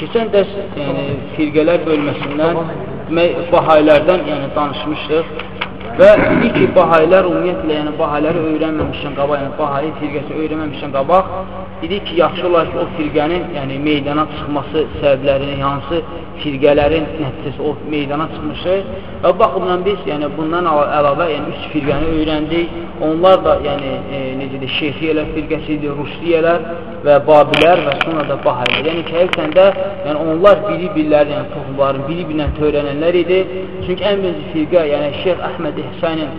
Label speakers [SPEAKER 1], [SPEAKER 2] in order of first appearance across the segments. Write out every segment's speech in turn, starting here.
[SPEAKER 1] Keçən dərs yəni, firqələr bölməsindən bahayilərdən yəni, danışmışdıq və dedik ki, bahayilər ümumiyyətlə, yəni bahayləri öyrənməmişdən qabaq, yəni bahayi firqəsi öyrənməmişdən qabaq, dedik ki, yaxşı olar ki, o firqənin yəni, meydana çıxması səbəblərini, hansı firqələrin nəticəsi o meydana çıxmışı və baxımdan biz yəni, bundan əlavə yəni, üç firqəni öyrəndik. Onlar da yəni, e, necədir, şeyxiyələr firqəsidir, rüşdiyələr və babilər və sonra da bahayilər. Yəni ki, həqiqətən də yəni, onlar biri-birləri, yəni toxumların biri-birinə törənənlər idi. Çünki ən birinci firqə, yəni Şeyx Əhməd İhsanin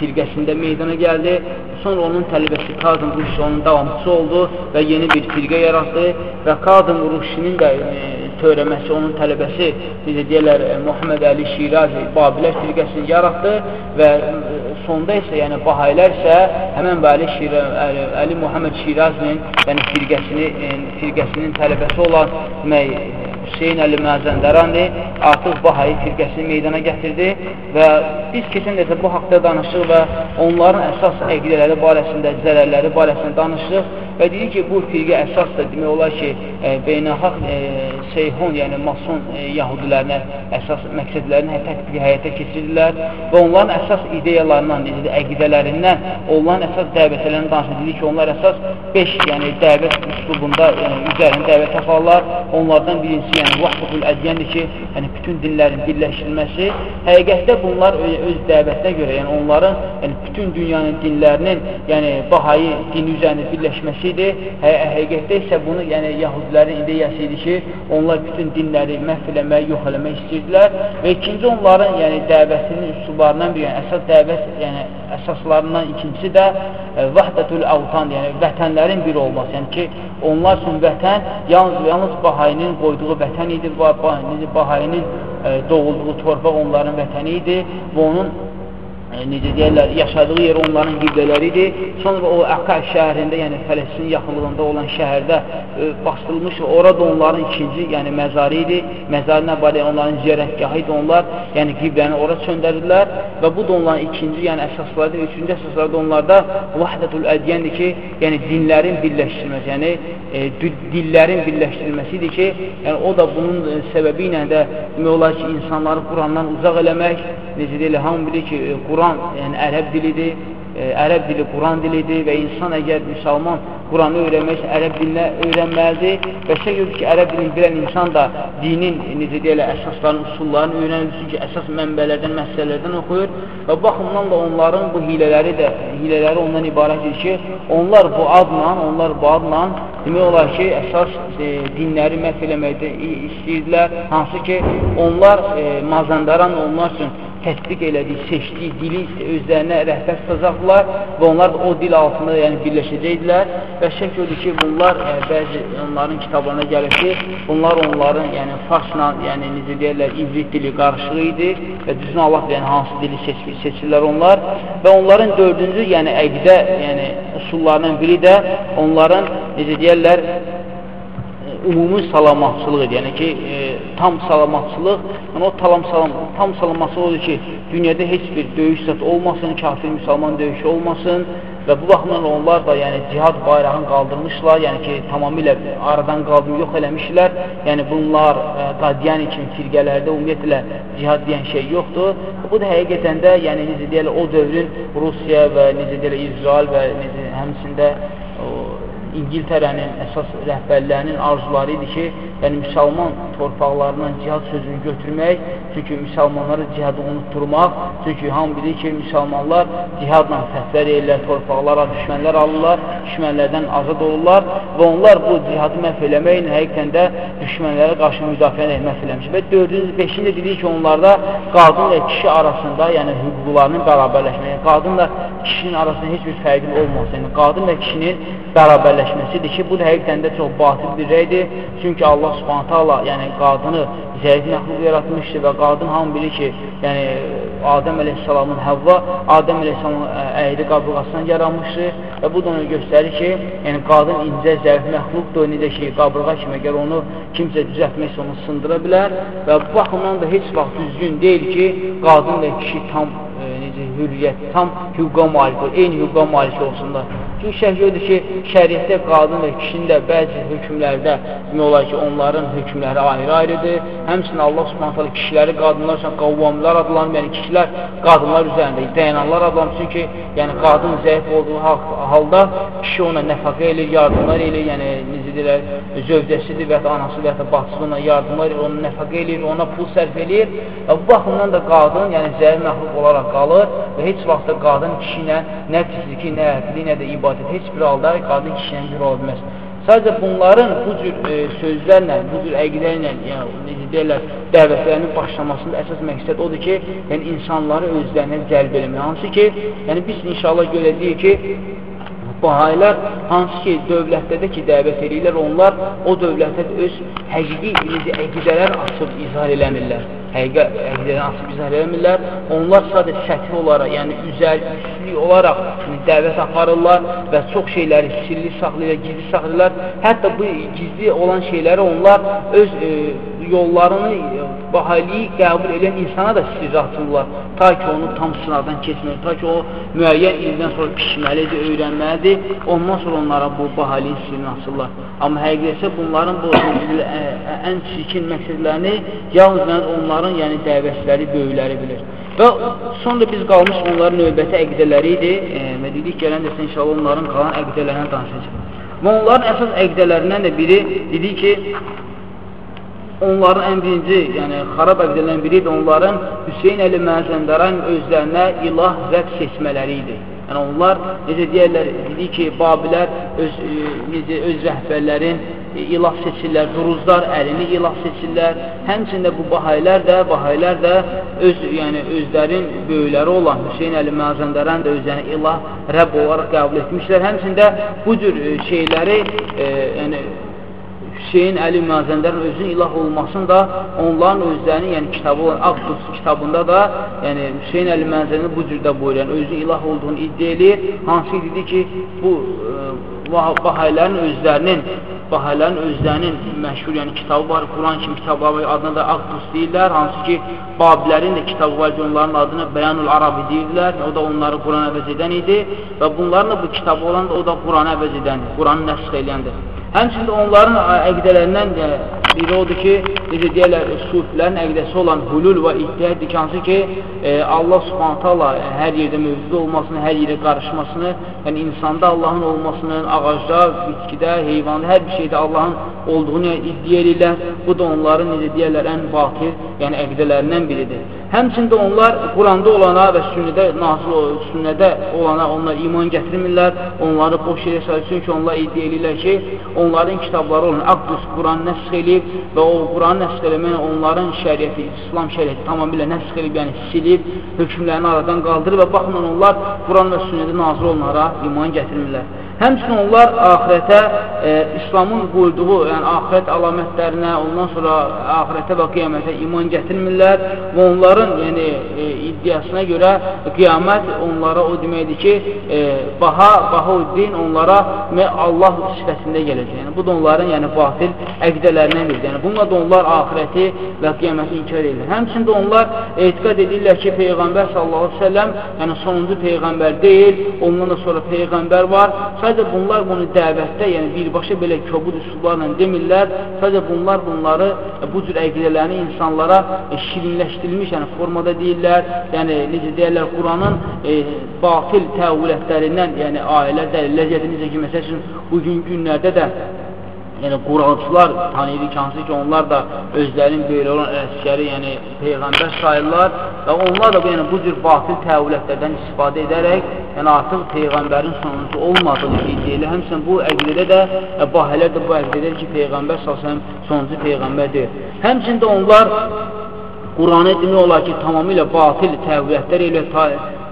[SPEAKER 1] firqəsində meydana gəldi. Sonra onun tələbəsi Kazım Ruşi onun davamçısı oldu və yeni bir firqə yaratdı və Kazım Ruşinin də e, törəməsi, onun tələbəsi, necə deyərlər, e, Muhammed Əli Şirazi Babilər firqəsini yaratdı və e, sonda isə, yəni Bahayilər isə həmən Əli, Şira, Əli, Əli Muhammed Şirazinin yəni firqəsini, firqəsinin tələbəsi olan demək, Hüseyin Əli Məzəndərani artıq Bahayi firqəsini meydana gətirdi və biz keçən dəfə bu haqda danışdıq və onların əsas əqidələri barəsində, zərərləri barəsində danışdıq və dedik ki, bu firqə əsas da demək olar ki, e, beynəlxalq e, seyhon, yəni mason e, yahudilərinə əsas məqsədlərini tətbiqi həyata keçirirlər və onların əsas ideyalarından, necədir, əqidələrindən, onların əsas dəvətlərini danışır. Dedik ki, onlar əsas 5 yəni dəvət üslubunda yəni, üzərində dəvət aparırlar. Onlardan birincisi, yəni vahdatul ədiyəndir ki, yəni bütün dinlərin birləşdirilməsi. Həqiqətdə bunlar öz dəvətinə görə, yəni onların yəni bütün dünyanın dinlərinin, yəni Bahayi dini üzərində birləşməsi idi. Hə həqiqətdə isə bunu yəni Yahudilərin ideyası idi ki, onlar bütün dinləri məhv eləmək, yox eləmək istəyirdilər və ikinci onların yəni dəvətinin üsullarından biri, yəni əsas dəvət, yəni əsaslarından ikincisi də e, vahdatul avtan, yəni vətənlərin bir olması. Yəni ki, onlar üçün vətən yalnız yalnız Bahayinin qoyduğu vətən idi, Bahayinin e, doğulduğu torpaq onların vətəni idi və onun necə deyərlər, yaşadığı yer onların qiblələridir. Sonra o Əqəl şəhərində, yəni Fələstin yaxınlığında olan şəhərdə e, bastırılmış, orada onların ikinci, yəni məzarı idi. Məzarına barə onların ziyarətgahı idi onlar, yəni qibləni ora çöndərdilər və bu da onların ikinci, yəni əsaslardır. Üçüncü əsaslarda onlarda vahdətul ədiyəndir ki, yəni dinlərin birləşdirilməsi, yəni e, dillərin birləşdirilməsidir ki, yəni o da bunun e, səbəbi ilə də demək olar ki, insanları Qurandan uzaq eləmək, necə deyilir, hamı bilir ki, e, Quran Quran yəni ərəb dilidir, e, ərəb dili Quran dilidir və insan əgər müsəlman Quranı öyrənmək ərəb dilinə öyrənməlidir və görür ki, ərəb dilini bilən insan da dinin, necə deyələ, əsaslarının, usullarını öyrənir, çünki əsas mənbələrdən, məsələlərdən oxuyur. Və baxımdan da onların bu hilələri də, hilələri ondan ibarətdir ki, onlar bu adla, onlar bu adla demək olar ki, əsas e, dinləri məhv eləməkdə istəyirdilər, hansı ki, onlar e, mazandaran onlar üçün tətbiq elədiyi, seçdiyi dili özlərinə rəhbər tutacaqlar və onlar o dil altında yəni, birləşəcəkdilər və şək gördür ki, bunlar yəni, bəzi onların kitablarına gəlir ki, bunlar onların yəni, farsla, yəni necə deyərlər, ivrit dili qarışığı idi və düzün Allah yəni, hansı dili seç seçirlər onlar və onların dördüncü, yəni əqidə yəni, usullarının biri də onların, necə deyərlər, ümumi salamatçılıq, yəni ki, e, tam salamatçılıq, yəni o tam, salam, tam salamatçılıq odur ki, dünyada heç bir döyüş zat olmasın, kafir müsəlman döyüşü olmasın və bu baxımdan onlar da yəni cihad bayrağını qaldırmışlar, yəni ki, tamamilə aradan qaldırıb yox eləmişlər. Yəni bunlar e, qadiyani kimi firqələrdə ümumiyyətlə cihad deyən şey yoxdur. Bu da həqiqətən də yəni necə deyirlər o dövrün Rusiya və necə deyirlər İsrail və necə həmçində İngiltərənin əsas rəhbərlərinin arzuları idi ki, yəni müsəlman torpaqlarından cihad sözünü götürmək, çünki müsəlmanları cihadı unutturmaq, çünki hamı bilir ki, müsəlmanlar cihadla fəthlər edirlər, torpaqlara düşmənlər alırlar, düşmənlərdən azad olurlar və onlar bu cihadı məhv eləməklə həqiqətən də düşmənlərə qarşı müdafiə məhv eləmiş. Və dördüncü, beşinci dedik ki, onlarda qadın və kişi arasında, yəni hüquqlarının bərabərləşməyi, qadınla kişinin arasında heç bir fərqin olmasın, yəni qadın və kişinin bərabərləşməsidir ki, bu da həqiqətən də çox batil bir rəydir. Çünki Allah subhanətə Allah yəni qadını zəif məxluq yaratmışdır və qadın hamı bilir ki, yəni Adəm əleyhissalamın Həvva Adəm əleyhissalamın əyri qabırğasından yaranmışdır və bu da onu göstərir ki, yəni qadın incə, zəif məxluqdur, necə ki, qabırğa kimi əgər onu kimsə düzəltməksə onu sındıra bilər və bu baxımdan da heç vaxt düzgün deyil ki, qadın və kişi tam necə hürriyyət, tam hüquqa malik olur, eyni hüquqa malik olsunlar. Çünki şərh odur ki, şəriətdə qadın və kişinin də bəzi hökmlərdə demək olar ki, onların hökmləri ayrı-ayrıdır. Həmçinin Allah subhanətələ kişiləri qadınlar üçün qavvamlar adlanır, yəni kişilər qadınlar üzərində dayananlar adlanır. Çünki yəni, qadın zəif olduğu halda kişi ona nəfəqə eləyir, yardımlar eləyir, yəni necə deyirlər, zövcəsidir və ya anası və ya bacısı ona yardımlar eləyir, ona nəfəqə eləyir, ona pul sərf eləyir. Və bu baxımdan da qadın yəni zəif məxluq olaraq qalır və heç vaxt da qadın kişi ilə nə fiziki, nə ətli, nə də ibadət heç bir halda qadın kişiyə bir ola bilməz. Sadəcə bunların bu cür e, sözlərlə, bu cür əqidərlə, yəni necə deyirlər, dəvətlərinin başlamasında əsas məqsəd odur ki, yəni insanları özlərinə cəlb eləmək. Hansı ki, yəni biz inşallah görəcəyik ki, Bahayilər hansı ki, dövlətdə ki, dəvət edirlər, onlar o dövlətdə öz həqiqi necə əqidələr açıb izah eləmirlər. Həqiqə əqidələri açıb izah eləmirlər. Onlar sadəcə sətir olaraq, yəni üzər, üstünlük olaraq yəni, dəvət aparırlar və çox şeyləri sirli saxlayırlar, gizli saxlayırlar. Hətta bu gizli olan şeyləri onlar öz e, yollarını bahaliyi qəbul edən insana da sirri açırlar. Ta ki onu tam sınavdan keçməli, ta ki o müəyyən ildən sonra pişməlidir, öyrənməlidir. Ondan sonra onlara bu bahaliyin sirrini açırlar. Amma həqiqətsə bunların bu ən çirkin məqsədlərini yalnız onların yəni dəvətləri, böyükləri bilir. Və sonra biz qalmış onların növbəti əqdələri idi e, dedik gələn dəsə inşallah onların qalan əqdələrindən danışacaq. Və onların əsas əqdələrindən də biri dedik ki, onların ən birinci, yəni xarab əqdələrin biri də onların Hüseyin Əli Məzəndəran özlərinə ilah rəb seçmələri idi. Yəni onlar necə deyərlər, dedi ki, Babilər öz, e, necə, öz rəhbərlərin e, ilah seçirlər, duruzlar əlini ilah seçirlər. Həmçində bu bahaylər də, bahaylər də öz, yəni özlərin böyükləri olan Hüseyin Əli Məzəndərən də özlərini ilah rəbb olaraq qəbul etmişlər. Həmçində bu cür e, şeyləri, e, yəni Hüseyin Əli Mazəndərin özünün ilah olmasını da onların özlərinin, yəni kitabı olan Aqdus kitabında da, yəni Hüseyin Əli Mazəndərin bu cürdə buyurur, yəni özünün ilah olduğunu iddia edir. Hansı dedi ki, bu e, Bahaylərin özlərinin Bahaylərin özlərinin məşhur yəni kitabı var, Quran kimi kitabı var, adına da Aqdus deyirlər, hansı ki Babilərin də kitabı var onların adına Bəyanul Arabi deyirlər, o da onları Quran əvəz edən idi və bunların da bu kitabı olan da o da Quran əvəz edəndir, Quranı nəsx eləyəndir. Həmçində onların əqdələrindən də biri odur ki, necə deyərlər, sufilərin əqdəsi olan hulul və iddiədir ki, hansı ki, e, Allah subhanət hala hər yerdə mövcud olmasını, hər yerə qarışmasını, yəni insanda Allahın olmasını, ağacda, bitkidə, heyvanda, hər bir şeydə Allahın olduğunu iddia edirlər. Bu da onların, necə deyərlər, ən batil, yəni əqdələrindən biridir. Həmçində onlar Quranda olana və sünnədə nazil sünnədə olana onlar iman gətirmirlər, onları boş yerə sayır, çünki onlar iddia edirlər ki, onların kitabları olan Aqdus Quran nəsx eləyib və o Quran nəsx eləməklə onların şəriəti, İslam şəriəti tamamilə nəsx eləyib, yəni silib, hökmlərini aradan qaldırır və baxımdan onlar Quran və sünnədə nazil olanlara iman gətirmirlər. Həmçinin onlar axirətə, e, İslamın buyurduğu, yəni axirət əlamətlərinə, ondan sonra axirətə və qiyamətə iman gətirmirlər və onların yəni, e, iddiasına görə qiyamət onlara o deməkdir ki, e, baha, baha din onlara Allah sifətində gələcək. Yəni, bu da onların yəni, batil əqdələrindən biridir. Yəni, bununla da onlar axirəti və qiyaməti inkar edirlər. Həmçində onlar etiqad edirlər ki, Peyğəmbər sallallahu aleyhi ve selləm yəni sonuncu Peyğəmbər deyil, ondan da sonra Peyğəmbər var. Sadəcə bunlar bunu dəvətdə, yəni birbaşa belə kobud üsullarla demirlər. Sadəcə bunlar bunları, bu cür əqidələrini insanlara e, şirinləşdirilmiş yəni formada deyirlər. Yəni necə deyirlər, Quranın e, batil təvvülətlərindən, yəni ayələr dəlillər gəlir. Necə ki, məsəl üçün, bugün günlərdə də yəni Qurancılar tanıyırıq hansı ki, onlar da özlərinin böylə olan əskəri, yəni Peyğəmbər sayırlar və onlar da yəni, bu cür batil təvvülətlərdən istifadə edərək, yəni artıq Peyğəmbərin sonuncu olmadığı iddia ilə, həmçinin bu əqlidə də, e, bahələr də bu əqlidə ki, Peyğəmbər salsın sonuncu Peyğəmbər deyil. Həmçində onlar Quranı demək olar ki, tamamilə batil təvvülətlər ilə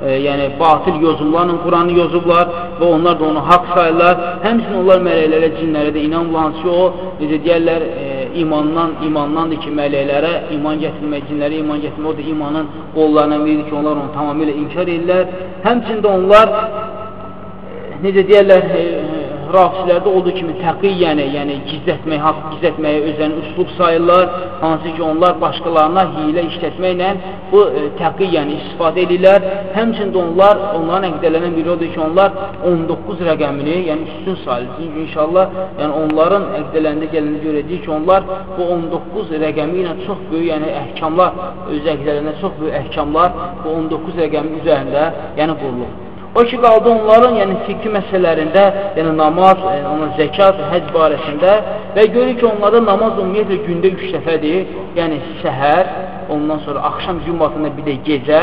[SPEAKER 1] e, yəni batil yozumlarla Quranı yozublar və onlar da onu haqq sayırlar. Həmçinin onlar mələklərə, cinlərə də inanmırlar ki, o necə deyərlər, e, imandan, imandandır ki, mələklərə iman gətirmək, cinlərə iman gətirmək, o da imanın qollarına biridir ki, onlar onu tamamilə inkar edirlər. Həmçində onlar e, necə deyərlər, e, rafisilərdə olduğu kimi təqiyyəni, yəni gizlətmək, haqq gizlətməyə özlərini üslub sayırlar, hansı ki, onlar başqalarına hilə işlətməklə bu e, təqiyyəni istifadə edirlər. Həmçində onlar, onların əqdələrindən biri odur ki, onlar 19 rəqəmini, yəni üstün sayılır. Çünki inşallah, yəni onların əqdələrində gələni görəcəyik ki, onlar bu 19 rəqəmi ilə çox böyük, yəni əhkamlar, öz əqdələrində çox böyük əhkamlar bu 19 rəqəmin üzərində, yəni qurulur. O ki, qaldı onların, yəni fikri məsələlərində, yəni namaz, yəni, ona zəkat, həc barəsində və görür ki, onlarda namaz ümumiyyətlə gündə üç dəfədir, yəni səhər, ondan sonra axşam cümatında bir də gecə,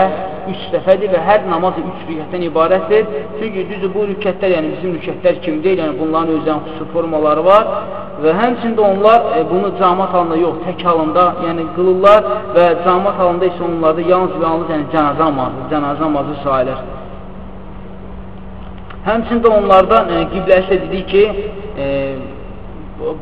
[SPEAKER 1] üç dəfədir və hər namaz üç rükətdən ibarətdir. Çünki düzdür, bu rükətlər, yəni bizim rükətlər kimi deyil, yəni bunların özlərinin xüsusi formaları var və həmçində onlar e, bunu camat halında yox, tək halında yəni qılırlar və camat halında isə onlarda yalnız və yalnız yəni cənazə namazı, cənazə namazı sayılır. Həmçində onlardan e, qibləsi dedik ki, e,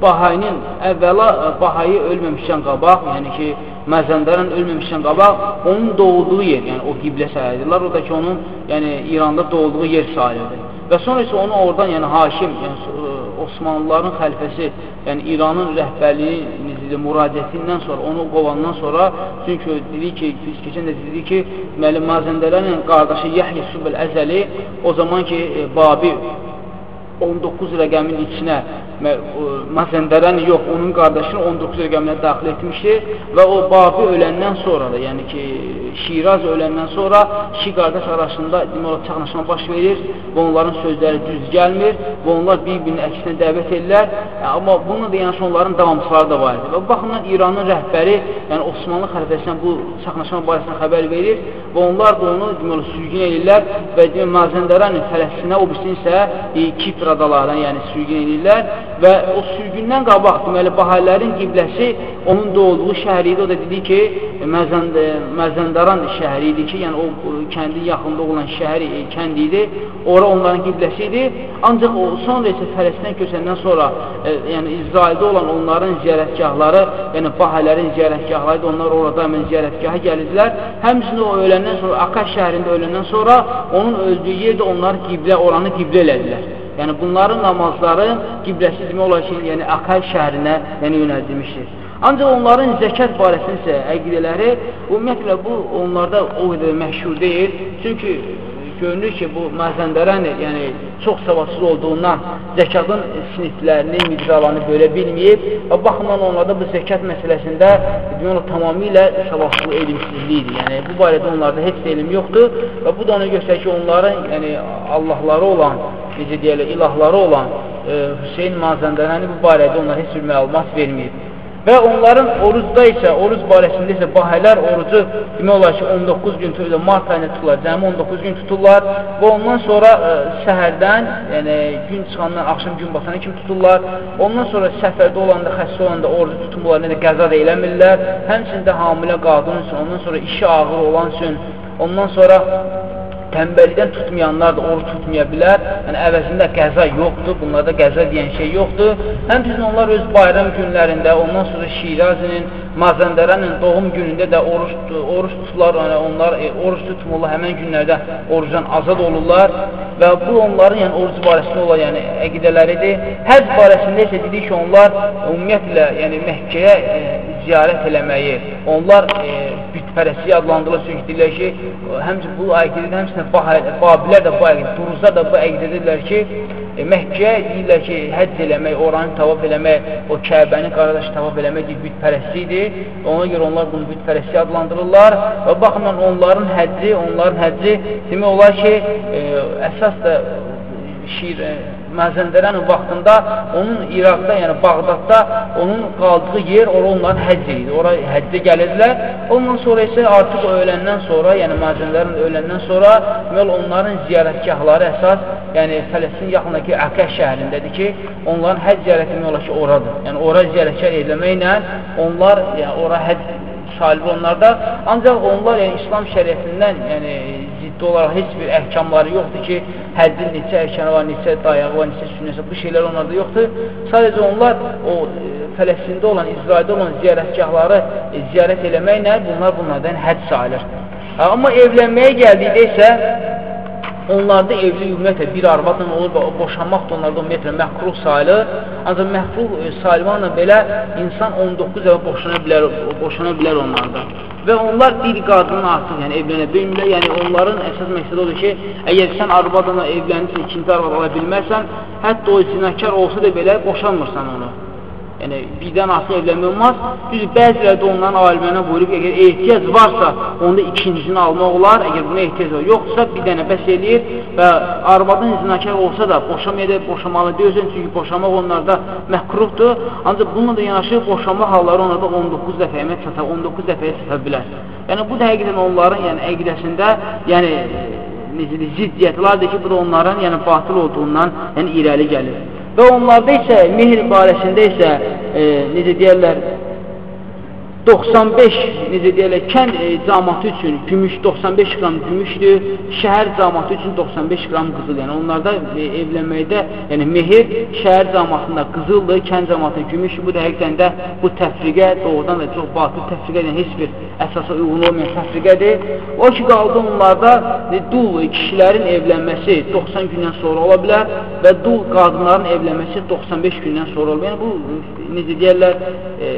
[SPEAKER 1] Bahayinin əvvəla e, Bahayı ölməmişdən qabaq, yəni ki, Məzəndərən ölməmişdən qabaq, onun doğulduğu yer, yəni o qiblə sayılırlar, o da ki, onun yəni, İranda doğulduğu yer sayılır. Və sonra isə onu oradan, yəni hakim, yəni Osmanlıların xəlifəsi, yəni İranın rəhbərliyi müraciətindən sonra, onu qovandan sonra, çünki dedi ki, biz keçən də dedi ki, deməli, Mazəndələrin qardaşı Yahya Subel Əzəli o zaman ki, e, Babi 19 rəqəmin içinə Mazəndərən yox, onun qardaşını 19 rəqəminə daxil etmişdi və o Babi öləndən sonra da, yəni ki, Şiraz öləndən sonra iki qardaş arasında demək çaxnaşma baş verir və onların sözləri düz gəlmir və onlar bir-birinin əksinə dəvət edirlər. Amma bunu da yəni onların davamçıları da var idi. Və baxımdan İranın rəhbəri, yəni Osmanlı xəlifəsindən bu çaxnaşma barəsində xəbər verir və onlar da onu demək sürgün edirlər və demək Mazəndərən Fələstinə, o birisini isə e, Adalarına, yəni sürgün edirlər və o sürgündən qabaq, deməli, Bahərlərin qibləsi onun doğulduğu şəhər idi. O da dedi ki, Məzənd Məzəndaran şəhəri idi ki, yəni o kəndin yaxında olan şəhər e, kənd idi. Ora onların qibləsi idi. Ancaq o sonra isə Fələstinə köçəndən sonra, e, yəni İsraildə olan onların ziyarətgahları, yəni Bahərlərin ziyarətgahları idi. Onlar orada həmin ziyarətgaha gəlirdilər. Həmçinin o öləndən sonra, Akaş şəhərində öləndən sonra onun öldüyü yerdə onlar qiblə, oranı qiblə elədilər. Yəni bunların namazları qibləsi demək olar ki, yəni Akay şəhərinə yəni yönəldilmişdir. Ancaq onların zəkat barəsində isə əqidələri ümumiyyətlə bu onlarda o qədər məşhur deyil. Çünki görünür ki, bu Məzəndərən yəni çox savadsız olduğundan zəkatın siniflərini, miqdarlarını görə bilməyib və baxımdan onlarda bu zəkat məsələsində demək tamamilə savadsız elmsizlikdir. Yəni bu barədə onlarda heç elm yoxdur və bu da ona göstərir ki, onların yəni Allahları olan, necə deyirlər, ilahları olan e, Hüseyin Məzəndərəni bu barədə onlar heç bir məlumat verməyib. Və onların orucda isə, oruc barəsində isə bahələr orucu demək olar ki, 19 gün tuturlar, mart ayında tuturlar, cəmi 19 gün tuturlar və ondan sonra ə, e, səhərdən, yəni gün çıxandan axşam gün batana kimi tuturlar. Ondan sonra səfərdə olanda, xəstə olanda orucu tutmurlar, nə də qəza da eləmirlər. Həmçində hamilə qadın üçün, ondan sonra işi ağır olan üçün, ondan sonra tənbəllikdən tutmayanlar da oruç tutmaya bilər. Yəni, əvəzində qəza yoxdur, bunlarda qəza deyən şey yoxdur. Həmçinin onlar öz bayram günlərində, ondan sonra Şirazinin, Mazəndərənin doğum günündə də oruç, oruç tuturlar, yəni onlar e, oruç tutmurlar, həmən günlərdə orucdan azad olurlar və bu onların yəni, oruc barəsində olan yəni, əqidələridir. Həz barəsində isə dedik ki, onlar ümumiyyətlə yəni, Məhkəyə e, ziyarət eləməyi, onlar e, bütpərəsi adlandırılır, çünki deyirlər ki, həmçin bu əqidədə həmçinin Babilər də bu əqidədə, Duruzlar da bu əqidədirlər ki, e, Məkkəyə deyirlər ki, həcc eləmək, oranı tavaf eləmək, o Kəbəni qaradaş tavaf eləmək deyir, bütpərəstidir. Ona görə onlar bunu bütpərəsti adlandırırlar və baxımdan onların həcci, onların həcci demək olar ki, e, əsas da şiir, e, Məzəndərənin vaxtında onun İraqda, yəni Bağdadda onun qaldığı yer, ora onların həcc idi. Ora həccə gəlirdilər. Ondan sonra isə artıq öləndən sonra, yəni Məzəndərən öləndən sonra deməli onların ziyarətgahları əsas, yəni Fələstin yaxındakı Əqə şəhərindədir ki, onların həcc ziyarəti olar ki, oradır. Yəni ora ziyarətgah edilməklə onlar yəni ora həcc sahibi onlarda. Ancaq onlar yəni İslam şəriətindən yəni ciddi olaraq heç bir əhkamları yoxdur ki, həddin neçə ərkanı var, neçə dayağı var, neçə sünnəsi, bu şeylər onlarda yoxdur. Sadəcə onlar o e, Fələstində olan, İsraildə olan ziyarətgahları e, ziyarət eləməklə bunlar bunlardan hədd sayılır. Amma evlənməyə gəldikdə isə onlarda evli ümumiyyətlə bir arvadla olur və boşanmaq da onlarda ümumiyyətlə məhkruh sayılır. Ancaq məhkruh e, sayılmanla belə insan 19 dəfə boşana bilər, boşana bilər onlarda. Və onlar bir qadının artıq yəni evlənə bilmirlər. Yəni onların əsas məqsədi odur ki, əgər sən arvadla evlənirsən, ikinci arvad ala bilməzsən, hətta o zinakar olsa da belə boşanmırsan onu. Yəni, birdən artıq evlənmək olmaz. Düz, bəziləri də onların alimlərinə buyurub, əgər ehtiyac varsa, onda ikincisini almaq olar. Əgər buna ehtiyac var, yoxsa bir dənə bəs eləyir və arvadın zinakar olsa da boşamaya da boşamalı deyirsən, çünki boşamaq onlarda məhkruhdur. Ancaq bununla da yanaşı boşanma halları onlarda 19 dəfəyə çata, 19 dəfəyə çata bilər. Yəni, bu da həqiqətən onların yəni, əqidəsində, yəni, necə ziddiyyətlərdir ki, bu da onların yəni, batıl olduğundan yəni, irəli gəlir. Və onlarda isə mehr barəsində isə e, necə deyərlər 95 necə deyərlər, kənd e, camatı üçün gümüş 95 qram gümüşdür, şəhər camatı üçün 95 qram qızıl. Yəni onlarda e, evlənməkdə, yəni mehir şəhər camatında qızıldır, kənd camatında gümüşdür. Bu da həqiqətən də bu təfriqə doğrudan da çox batıl təfriqə, yəni heç bir əsasa uyğun olmayan təfriqədir. O ki qaldı onlarda e, dul kişilərin evlənməsi 90 gündən sonra ola bilər və dul qadınların evlənməsi 95 gündən sonra ola bilər. Yəni bu necə deyərlər, e,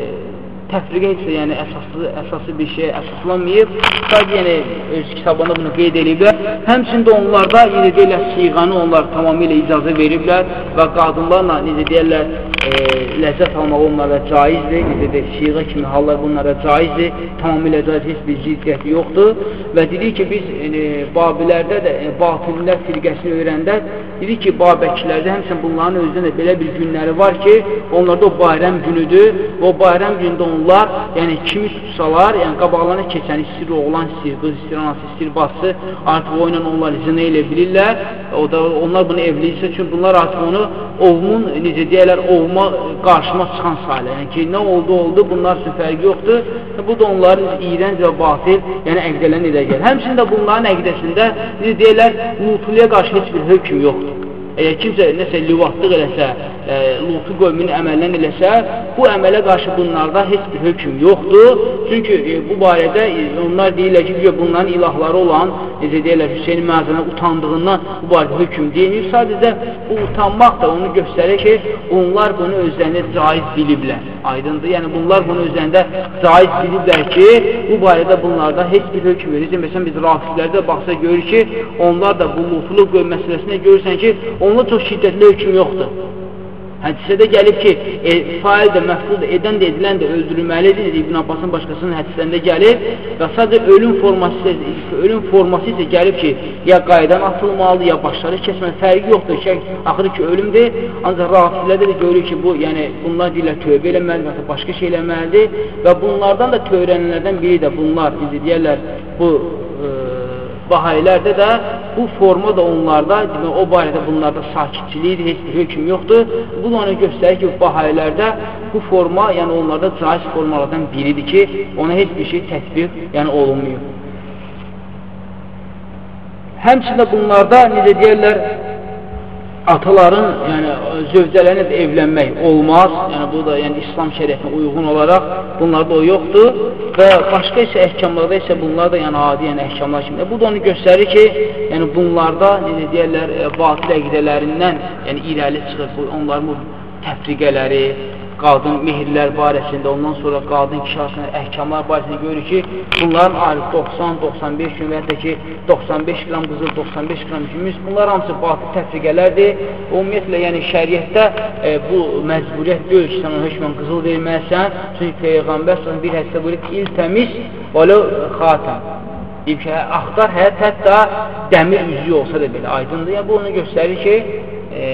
[SPEAKER 1] təfriqə də yəni əsaslı, əsası bir şey əsaslanmayıb. Sadəcə yəni öz kitabında bunu qeyd ediblər. Həmçində onlarda necə deyirlər, siğanı onlar tamamilə icazə veriblər və qadınlarla necə deyirlər, e, ləzzət almaq onlara caizdir. Necə deyir, siğa kimi hallar bunlara caizdir. Tamamilə caiz heç bir ziddiyyəti yoxdur. Və dedik ki, biz e, Babilərdə də e, batillər firqəsini öyrəndə dedik ki, Babəkilərdə həmçinin bunların özündə də belə bir günləri var ki, onlarda o bayram günüdür. O bayram günündə onlar, yəni kimi tutsalar, yəni qabaqlarına keçən istir oğlan istir, qız istir, anası istir, bası, artıq o ilə onlar zinə ilə bilirlər. O da onlar bunu evliysə, çünki bunlar artıq onu ovmun, necə deyərlər, ovma qarşıma çıxan sayılır. Yəni ki, nə oldu, oldu, bunlar üçün fərqi yoxdur. Bu da onların iyrənc və batil, yəni əqdələrin ilə gəlir. Həmçində bunların əqdəsində, necə deyərlər, Lutuluya qarşı heç bir hökm yoxdur. Əgər kimsə nəsə livatlıq eləsə, e, lutu qövmünü əməldən eləsə, bu əmələ qarşı bunlarda heç bir hökm yoxdur. Çünki e, bu barədə e, onlar deyirlər ki, bunların ilahları olan, necə deyirlər, Hüseyin məzənə utandığından bu barədə hökm deyilmir. Sadəcə bu utanmaq da onu göstərir ki, onlar bunu özlərində caiz biliblər. Aydındır. Yəni bunlar bunu özlərində caiz biliblər ki, bu barədə bunlarda heç bir hökm verir. Məsələn, biz rafislərdə baxsa görür ki, onlar da bu lutuluq məsələsində görürsən ki, onda çox şiddətli hökm yoxdur. Hədisədə gəlib ki, e, fail də, məfrud da, edən də, edilən də öldürülməlidir, İbn Abbasın başqasının hədislərində gəlib və sadəcə ölüm forması, ölüm forması isə gəlib ki, ya qaydan atılmalıdır, ya başları kəsməli, fərqi yoxdur ki, axırı ki, ölümdür, ancaq rafizlərdə də görür ki, bu, yəni, bunlar deyirlər, tövbə eləməlidir, başqa şey eləməlidir və bunlardan da tövrənlərdən biri də bunlar, deyirlər, bu, e, Bahayilərdə də bu forma da onlarda, demək, o barədə bunlarda sakitçilikdir, heç bir hökm yoxdur. Bu da onu göstərir ki, bahayilərdə bu forma, yəni onlarda caiz formalardan biridir ki, ona heç bir şey tətbiq yəni, olunmuyor. Həmçində bunlarda, necə deyərlər, ataların, yəni zövcələrinə də evlənmək olmaz. Yəni bu da yəni İslam şəriətinə uyğun olaraq bunlarda o yoxdur və başqa isə əhkamlarda isə bunlar da yəni adi yəni əhkamlar kimi. Bu da onu göstərir ki, yəni bunlarda necə deyirlər, e, batil əqidələrindən yəni irəli çıxır bu onların bu təfriqələri, qadın mehirlər barəsində, ondan sonra qadın kişi arasında əhkamlar barəsində görürük ki, bunların ayrı 90-95 gün və hətta ki, 95 qram qızıl, 95 qram gümüş, bunlar hamısı batıl təfriqələrdir. Ümumiyyətlə, yəni şəriətdə e, bu məcburiyyət deyil ki, sən hökmən qızıl verməlisən, çünki Peyğəmbər sonra bir hədisdə buyurur ki, il təmiz, vələ xatəm. Deyib ki, axtar həyat hətta dəmir üzüyü olsa da belə aydındır. Yəni, bu onu göstərir ki, e,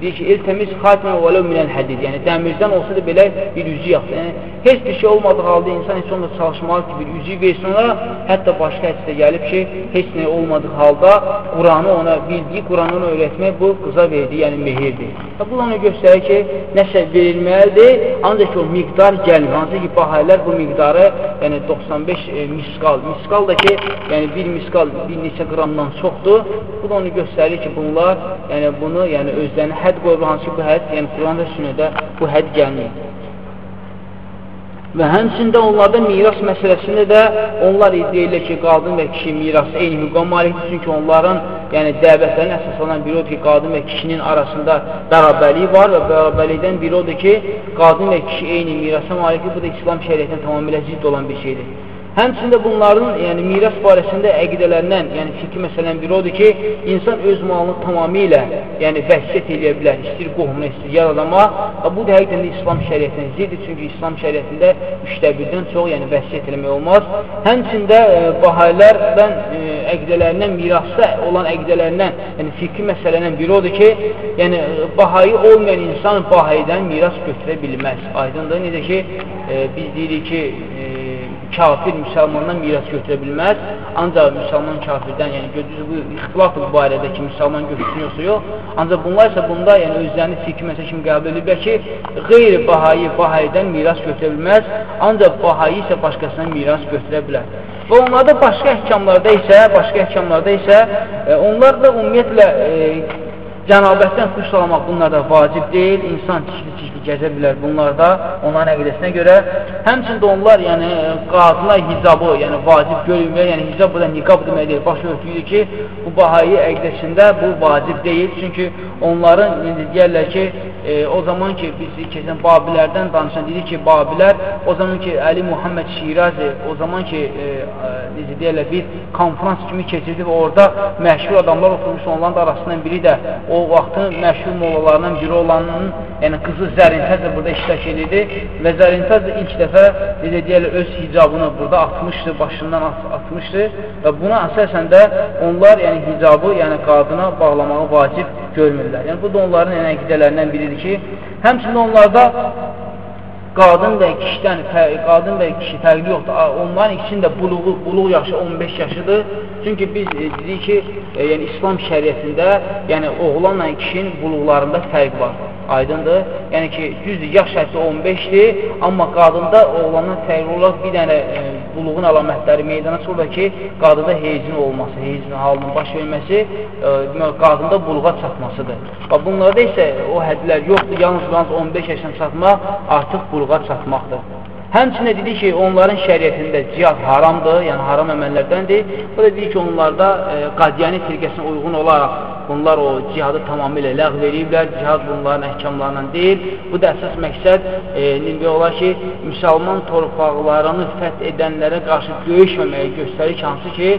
[SPEAKER 1] deyir ki, el təmiz xatimə vələv minəl hədid. Yəni, dəmirdən olsa da belə bir üzü yaxdır. Yəni, heç bir şey olmadığı halda insan heç onunla çalışmalı ki, bir üzü versin ona. Hətta başqa hədisdə gəlib ki, heç nə olmadığı halda Quranı ona, bildiyi Quranı ona öyrətmək bu qıza verdiyi, yəni mehirdir. Və bu ona göstərir ki, nəsə verilməlidir, ancaq ki, o miqdar gəlmir. Hansı ki, bahaylar bu miqdarı, yəni 95 e, miskal. Miskal da ki, yəni bir miskal bir neçə qramdan çoxdur. Bu da onu göstərir ki, bunlar, yəni bunu, yəni özlərini yəni hədd qoyulur, hansı ki, bu hədd, yəni Quran və sünnədə bu hədd gəlməyib. Və həmçində onlarda miras məsələsində də onlar deyirlər ki, qadın və kişi mirası eyni hüqqa malikdir, çünki onların yəni dəvətlərin əsaslanan biri odur ki, qadın və kişinin arasında bərabərlik var və bərabərlikdən biri odur ki, qadın və kişi eyni mirasa malikdir. Bu da İslam şəriyyətinə tamamilə zidd olan bir şeydir. Həmçində bunların, yəni miras barəsində əqidələrindən, yəni fikri məsələn biri odur ki, insan öz malını tamamilə, yəni vəsiyyət edə bilər, istəyir qohumuna, istəyir yar adama. Bu da həqiqətən İslam şəriətinə ziddir, çünki İslam şəriətində üçdə birdən çox, yəni vəsiyyət eləmək olmaz. Həmçində e, bahalərdən e, əqidələrindən, mirasda olan əqidələrindən, yəni fikri məsələdən biri odur ki, yəni bahayı olmayan insan bahaydan miras götürə bilməz. Aydındır, necə ki, e, biz deyirik ki, e, kafir müsəlmandan miras götürə bilməz. Ancaq müsəlman kafirdən, yəni götürür bu ixtilaf bu barədə ki, müsəlman götürsün yoxsa yox. Ancaq bunlar isə bunda, yəni özlərini fikri məsələ kimi qəbul ediblər ki, qeyri bahayi bahayidən miras götürə bilməz. Ancaq bahayi isə başqasından miras götürə bilər. Və onlarda başqa əhkamlarda isə, başqa əhkamlarda isə e, onlar da ümumiyyətlə e, Cənabətdən xuş salamaq bunlarda vacib deyil, insan çişli-çişli gəzə bilər bunlarda, onların əqidəsinə görə. Həmçində onlar, yəni qadına hicabı, yəni vacib görülmür, yəni hicab bu da niqab demək deyil, baş örtüyüdür ki, bu bahayi əqidəsində bu vacib deyil, çünki onların, indi deyərlər ki, e, o zaman ki, biz keçən Babilərdən danışan dedik ki, Babilər, o zaman ki, Əli Muhammed Şirazi, o zaman ki, e, necə deyərlər, bir konferans kimi keçirdi və orada məşhur adamlar oturmuş, onların da arasından biri də o vaxtın məşhur mollalarından biri olanın, yəni qızı Zərintəz də burada iştirak edirdi və Zərintəz də ilk dəfə, necə deyərlər, öz hicabını burada atmışdı, başından at atmışdı və buna əsasən də onlar, yəni hicabı, yəni qadına bağlamağı vacib görmürlər. Yəni bu da onların yəni, əqidələrindən biridir ki, həmçinin onlarda qadın və kişidən, qadın və kişi fərqli yoxdur. Onların ikisinin də buluğu, buluq yaşı 15 yaşıdır. Çünki biz e, dedik ki, e, yəni İslam şəriətində, yəni oğlanla kişinin buluqlarında fərq var. Aydındır? Yəni ki, düzdür, yaş həddi 15-dir, amma qadında oğlandan fərqli olaraq bir dənə e, buluğun əlamətləri meydana çıxır ki, qadında heyzin olması, heyzin halının baş verməsi, e, qadında buluğa çatmasıdır. Və bunlarda isə o hədlər yoxdur, yalnız, yalnız 15 yaşına çatmaq artıq buluğa çatmaqdır. Həmçinə dedi ki, onların şəriətində cihad haramdır, yəni haram əməllərdəndir. Bu da deyir ki, onlarda e, qadiyani firqəsinə uyğun olaraq bunlar o cihadı tamamilə ləğv veriblər, cihad bunların əhkamlarından deyil. Bu da əsas məqsəd e, olar ki, müsəlman torpaqlarını fəth edənlərə qarşı döyüşməməyə göstərir ki, hansı ki,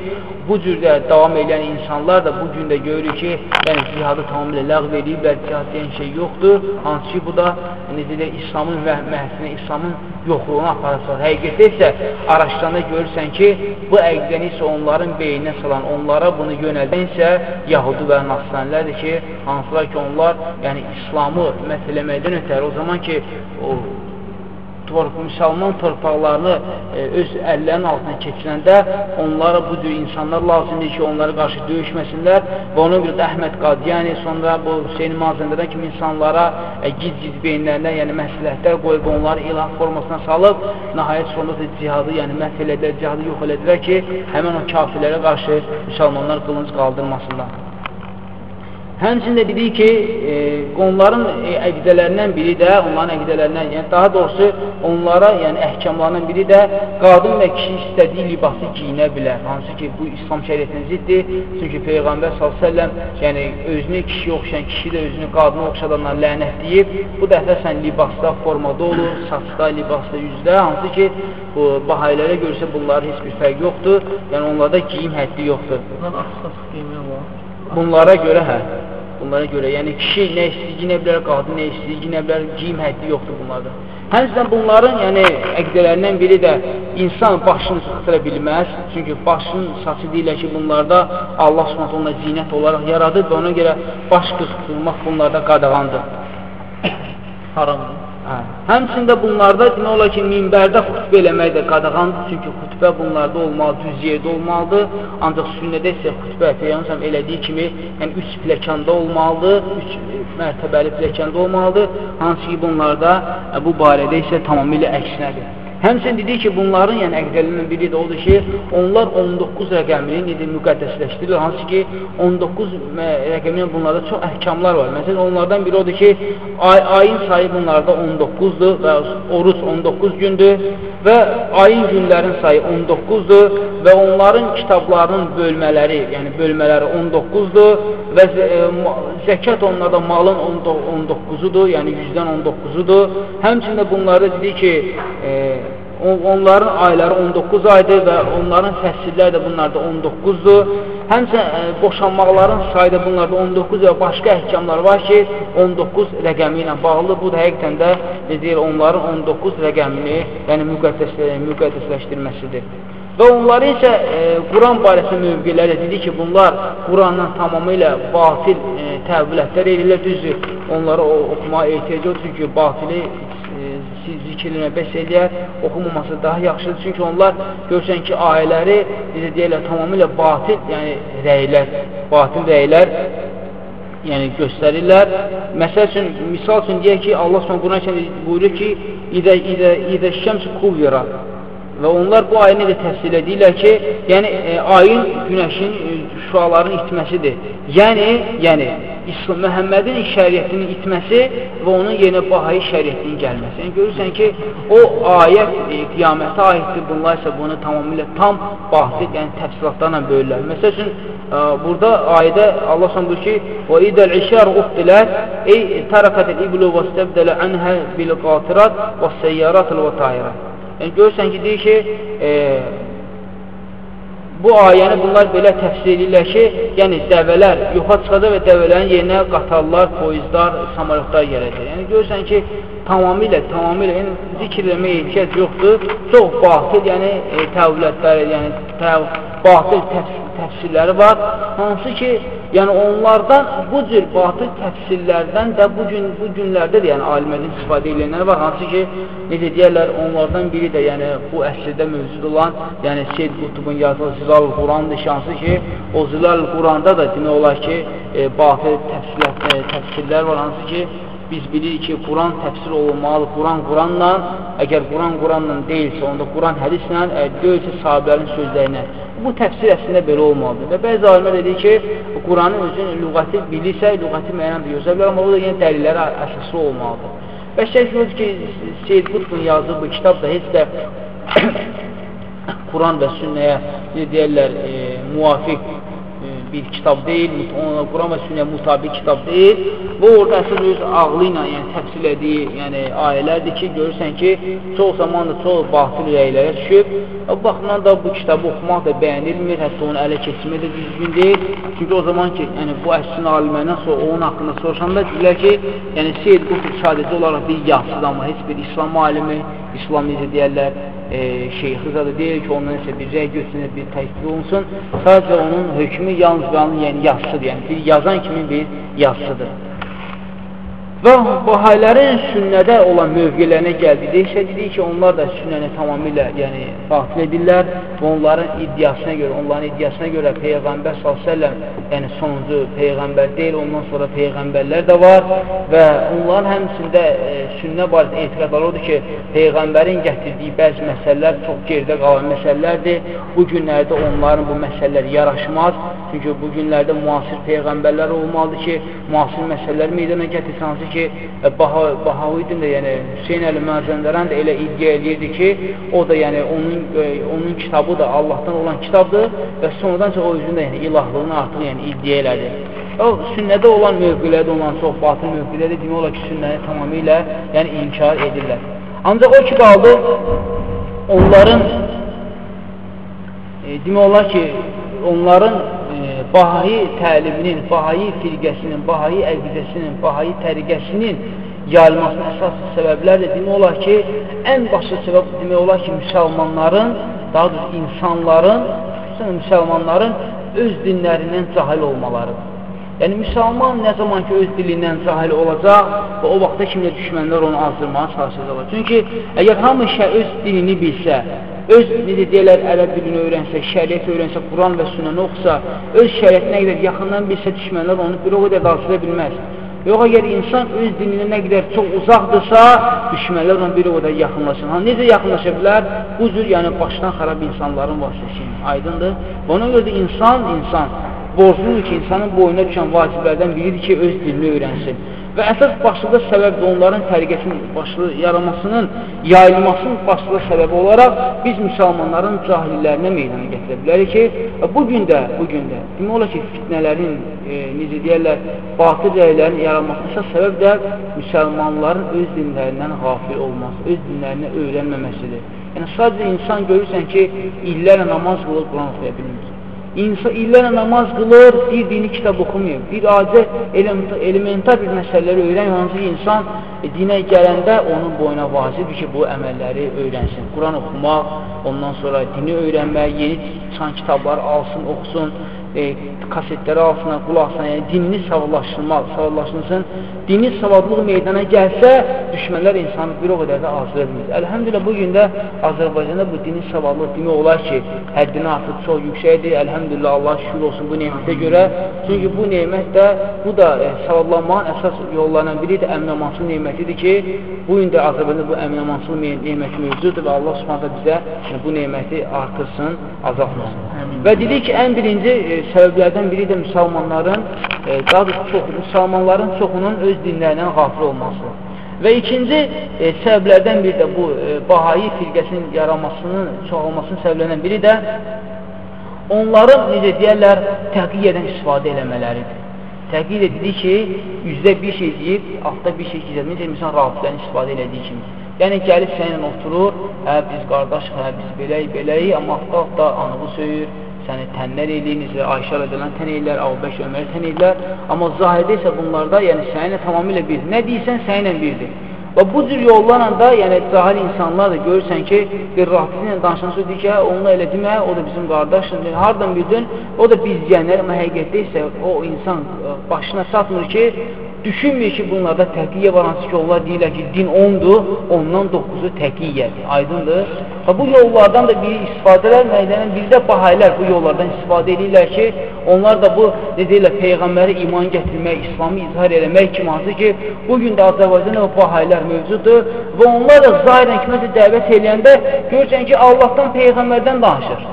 [SPEAKER 1] bu cürdə davam edən insanlar da bu gün də görürük ki, yəni cihadı tamamilə ləğv ediblər, cihad deyən şey yoxdur. Hansı ki, bu da necə də İslamın məhsinə, İslamın yoxluğuna aparırsa, həqiqətdə isə araşdıranda görürsən ki, bu əqdəni isə onların beyninə salan, onlara bunu yönəldən isə Yahudi və Nasranilərdir ki, hansılar ki, onlar yəni İslamı məsələməkdən ötəri o zaman ki, o torp müsəlman torpaqlarını e, öz əllərinin altına keçirəndə onlara bu cür insanlar lazımdır ki, onlara qarşı döyüşməsinlər və ona görə də Əhməd Qadiyani, sonra bu Hüseyin Mazəndədən kimi insanlara e, giz-giz beyinlərinə, yəni məsləhətlər qoyub onları ilah formasına salıb, nəhayət sonunda da cihadı, yəni məhv elədilər, cihadı yox elədilər ki, həmən o kafirlərə qarşı müsəlmanlar qılınc qaldırmasınlar. Həmçində dedik ki, e, onların e, əqidələrindən biri də, onların əqidələrindən, yəni daha doğrusu onlara, yəni əhkamlarından biri də qadın və kişi istədiyi libası giyinə bilər. Hansı ki, bu İslam şəriyyətinə ziddir. Çünki Peyğəmbər s.ə.v yəni özünü kişiyə oxşayan, kişi də özünü qadına oxşadanlar lənətləyib. Bu da əsasən libasda, formada olur, saçda, libasda, yüzdə. Hansı ki, bu bahaylərə görsə bunların heç bir fərq yoxdur. Yəni onlarda giyim həddi yoxdur. Bunlara görə hə, bunlara görə, yəni kişi nə istəyir ginə bilər, qadın nə istəyir ginə bilər, giyim həddi yoxdur bunlarda. Həmçinin bunların, yəni əqdələrindən biri də insan başını sıxdıra bilməz. Çünki başın saçı deyirlər ki, bunlarda Allah Subhanahu ona zinət olaraq yaradıb və ona görə baş qısqırmaq bunlarda qadağandır.
[SPEAKER 2] Haramdır.
[SPEAKER 1] Hə. Həmçində bunlarda demək olar ki, minbərdə xütbə eləmək də qadağandır, çünki xütbə bunlarda olmalı, düz yerdə olmalıdır. Ancaq sünnədə isə xütbə Peyğəmbər elədiyi kimi, yəni üç pilləkanda olmalıdır, üç mərtəbəli pilləkanda olmalıdır. Hansı ki, bunlarda e, bu barədə isə tamamilə əksinədir. Həmçin dedik ki, bunların yəni əqdəlindən biri də odur ki, onlar 19 rəqəmini necə müqəddəsləşdirir, hansı ki, 19 rəqəmindən bunlarda çox əhkamlar var. Məsələn, onlardan biri odur ki, ay, ayın sayı bunlarda 19-dur və oruç 19 gündür və ayın günlərin sayı 19-dur və onların kitablarının bölmələri, yəni bölmələri 19-dur və e, zəkat onlarda malın 19-udur, yəni 100-dən 19-udur. Həmçində bunları dedi ki, e, onların ayları 19 aydır və onların fəsilləri də bunlarda 19-dur. Həmçə e, boşanmaqların sayı da bunlarda 19 və başqa əhkamlar var ki, 19 rəqəmi ilə bağlı. Bu da həqiqətən də deyir, onların 19 rəqəmini, yəni müqəddəsləşdirməsidir. Və onları isə e, Quran barəsi mövqeləri dedi ki, bunlar Qurandan tamamilə batil e, təvillətlər edirlər, düzdür. Onları oxumağa ehtiyac yoxdur ki, batili zikrinə bəs eləyər, oxumaması daha yaxşıdır. Çünki onlar görsən ki, ayələri necə deyirlər, tamamilə batil, yəni rəylər, batil rəylər yəni göstərirlər. Məsəl üçün, misal üçün deyək ki, Allah s.ə. Quran buyurur ki, İdə, idə, idə şəms kuvvira və onlar bu ayı necə təfsil edirlər ki, yəni e, ayın, günəşin, e, şüaların itməsidir. Yəni, yəni İslam Məhəmmədin şəriətinin itməsi və onun yerinə Bahayi şəriətinin gəlməsi. Yəni görürsən ki, o ayət e, qiyamətə aiddir. Bunlar isə bunu tamamilə tam batil, yəni təfsilatlarla böyürlər. Məsəl üçün e, burada ayədə Allah s.ə. buyur ki: "Və idəl işar uqtilat ey tarakat iblu və istəbdələ anha bil qatirat və seyyarat və tayyirat." Yəni görürsən ki, deyir ki, e, bu ayəni bunlar belə təfsir edirlər ki, yəni dəvələr yoxa çıxacaq və dəvələrin yerinə qatarlar, poizlar, samolyotlar gələcək. Yəni görürsən ki, tamamilə, tamamilə yəni, zikr eləməyə ehtiyac yoxdur. Çox batil, yəni e, təvillətlər, yəni təv batil təfsir təfsirləri var, hansı ki, yəni onlardan bu cür batıl təfsirlərdən də bu gün bu günlərdə də yəni alimlərin istifadə edilənlər var, hansı ki, necə deyərlər, onlardan biri də yəni bu əsrdə mövcud olan, yəni Seyd Qutubun yazdığı Zilal Qurandır. Hansı ki, o Zilal Quranda da demək olar ki, e, batıl təfsirlər, e, təfsirlər var, hansı ki, biz bilirik ki, Quran təfsir olunmalı, Quran Quranla, əgər Quran Quranla deyilsə, onda Quran hədislə, əgər deyilsə sahabələrin sözlərinə. Bu təfsir əslində belə olmalıdır. Və bəzi alimlər dedi ki, Quranın özünün lüğəti bilirsə, lüğəti müəyyən bir gözə bilər, amma bu da yenə dəlillərə əsaslı olmalıdır. Və yoxdur ki, Seyyid Qutbun yazdığı bu kitab da heç də Quran və sünnəyə ne deyərlər, e, muvafiq bir kitab deyil, Quran və sünnəyə mutabiq kitab deyil. Bu orada əsas öz ağlı ilə yəni, təfsil ediyi yəni, ayələrdir ki, görürsən ki, çox zaman da çox batil rəylərə düşüb. Bu baxımdan da bu kitabı oxumaq da bəyənilmir, hətta onu ələ keçirmək də düzgün deyil. Çünki o zaman ki, yəni, bu əsrin alimlərindən sonra onun haqqında soruşanda deyirlər ki, yəni Seyyid Qutb sadəcə olaraq bir yazsız, amma heç bir İslam alimi, İslam necə deyərlər, e, şeyxi zadı deyil ki, ondan isə bir rəy götürünür, bir təkbir olunsun. Sadəcə onun hökmü yalnız qanun, yəni yazsıdır, yəni bir yazan kimi bir yazsıdır. Və bahaylərin sünnədə olan mövqələrinə gəldikdə dedik ki, onlar da sünnəni tamamilə yəni, batil edirlər və onların iddiasına görə, onların iddiasına görə Peyğəmbər s.ə.v yəni sonuncu Peyğəmbər deyil, ondan sonra Peyğəmbərlər də var və onların həmçində e, sünnə barədə etiqadlar odur ki, Peyğəmbərin gətirdiyi bəzi məsələlər çox geridə qalan məsələlərdir. Bu günlərdə onların bu məsələlər yaraşmaz. Çünki bu günlərdə müasir Peyğəmbərlər olmalıdır ki, müasir məsələlər meydana gətirsin, hansı ki, ki, e, Bahaviddin də, yəni Hüseyin Əli Mərzəndərən də elə iddia edirdi ki, o da yəni onun e, onun kitabı da Allahdan olan kitabdır və sonradan o özünün də yəni ilahlığını artıq yəni iddia elədi. O sünnədə olan mövqilərdə olan çox batıl mövqilərdə demək olar ki, sünnəni tamamilə yəni inkar edirlər. Ancaq o ki qaldı onların e, demək olar ki, onların Bahayi təliminin, Bahayi firqəsinin, Bahayi əqidəsinin, Bahayi təriqəsinin yayılmasının əsas səbəblər də demək olar ki, ən başlı səbəb demək olar ki, müsəlmanların, daha doğrusu insanların, xüsusən müsəlmanların öz dinlərindən cahil olmalarıdır. Yəni, müsəlman nə zaman ki, öz dilindən cahil olacaq və o vaxtda kimlə düşmənlər onu azdırmağa çalışacaqlar. Çünki əgər hamı şə öz dilini bilsə, öz, necə deyirlər, ərəb dilini öyrənsə, şəriət öyrənsə, Quran və sünnəni oxusa, öz şəriətinə qədər yaxından bilsə düşmənlər onu bir o qədər darsıda bilməz. Yox, əgər insan öz dininə nə qədər çox uzaqdırsa, düşmənlər ona bir o qədər yaxınlaşır. Ha, necə yaxınlaşa bilər? Bu cür, yəni başdan xarab insanların vasitəsilə. Aydındır. Ona görə də insan, insan borcludur ki, insanın boyuna düşən vaciblərdən biridir ki, öz dilini öyrənsin. Və əsas başlıca səbəb onların təriqəsinin başlı yaranmasının, yayılmasının başlıca səbəbi olaraq biz müsəlmanların cahillərinə meydana gətirə bilərik ki, bu gün də, bu gün də, demək olar ki, fitnələrin, e, necə deyərlər, batıl rəylərin yaranmasının əsas səbəb də müsəlmanların öz dinlərindən qafil olması, öz dinlərini öyrənməməsidir. Yəni, sadəcə insan görürsən ki, illərlə namaz qılır, Quran oxuya bilmir. İnsan illərlə namaz qılır, bir dini kitab oxumayıb. Bir acə elementar bir məsələləri öyrənmir. Hansı ki, insan e, dinə gələndə onun boyuna vacibdir ki, bu əməlləri öyrənsin. Quran oxumaq, ondan sonra dini öyrənmək, yeni çıxan kitablar alsın, oxusun e, kasetləri alsın, qulaqsın, yəni dinini savadlaşdırmaq, savadlaşdırsın. Dini savadlıq meydana gəlsə, düşmənlər insanı bir o qədər də azlayır. Əlhəmdülillah, bu gün də Azərbaycanda bu dini savadlıq demək olar ki, həddini artıq çox yüksəkdir. Əlhəmdülillah, Allah şükür olsun bu nemətə görə. Çünki bu nemət də, bu da e, savadlanmanın əsas yollarından biri də əminəmansıl nemətidir ki, bu gün də Azərbaycanda bu əminəmansıl neməti mövcuddur və Allah subhanətə bizə yəni, bu neməti artırsın, azaltmasın. Və dedik ki, ən birinci e, səbəblərdən biri də müsəlmanların, e, daha doğrusu çox, müsəlmanların çoxunun öz dinlərindən qafil olması. Və ikinci e, səbəblərdən biri də bu e, Bahayi firqəsinin yaranmasının, çoxalmasının səbəblərindən biri də onların, necə deyərlər, təqiyyədən istifadə eləmələridir. Təqiyyə dedik ki, üzdə bir şey deyib, altda bir şey gizlədir. Necə insan rabitlərini istifadə elədiyi kimi. Yəni, gəlib səninlə oturur, hə, biz qardaş, hə, biz beləyik, beləyik, amma altda anığı söyür, səni tənlər eləyir, necə Ayşə rədələn tən eləyər, Avbəş Ömər tən eləyər. Amma zahirdə isə bunlarda, yəni səninlə tamamilə bir. Nə deyirsən, səninlə birdir. Və bu cür yollarla da, yəni cahil insanlar da görürsən ki, bir rafizlə danışan söz deyir ki, hə, onunla elə demə, o da bizim qardaşdır. Hardan bildin? O da biz deyənlər, amma həqiqətdə isə o insan e, başına çatmır ki, düşünmür ki, bunlarda təqiyyə var, hansı ki, onlar deyirlər ki, din 10-dur, ondan 9-u təqiyyədir, aydındır. Və bu yollardan da biri istifadələr məydənən, biri də bahayilər bu yollardan istifadə edirlər ki, onlar da bu, deyirlər, Peyğəmbəri iman gətirmək, İslamı izhar eləmək kimi hansı ki, bugün də Azərbaycanda o bahayilər mövcuddur və onlar da zahirən kiməsə dəvət eləyəndə görürsən ki, Allahdan, Peyğəmbərdən danışır.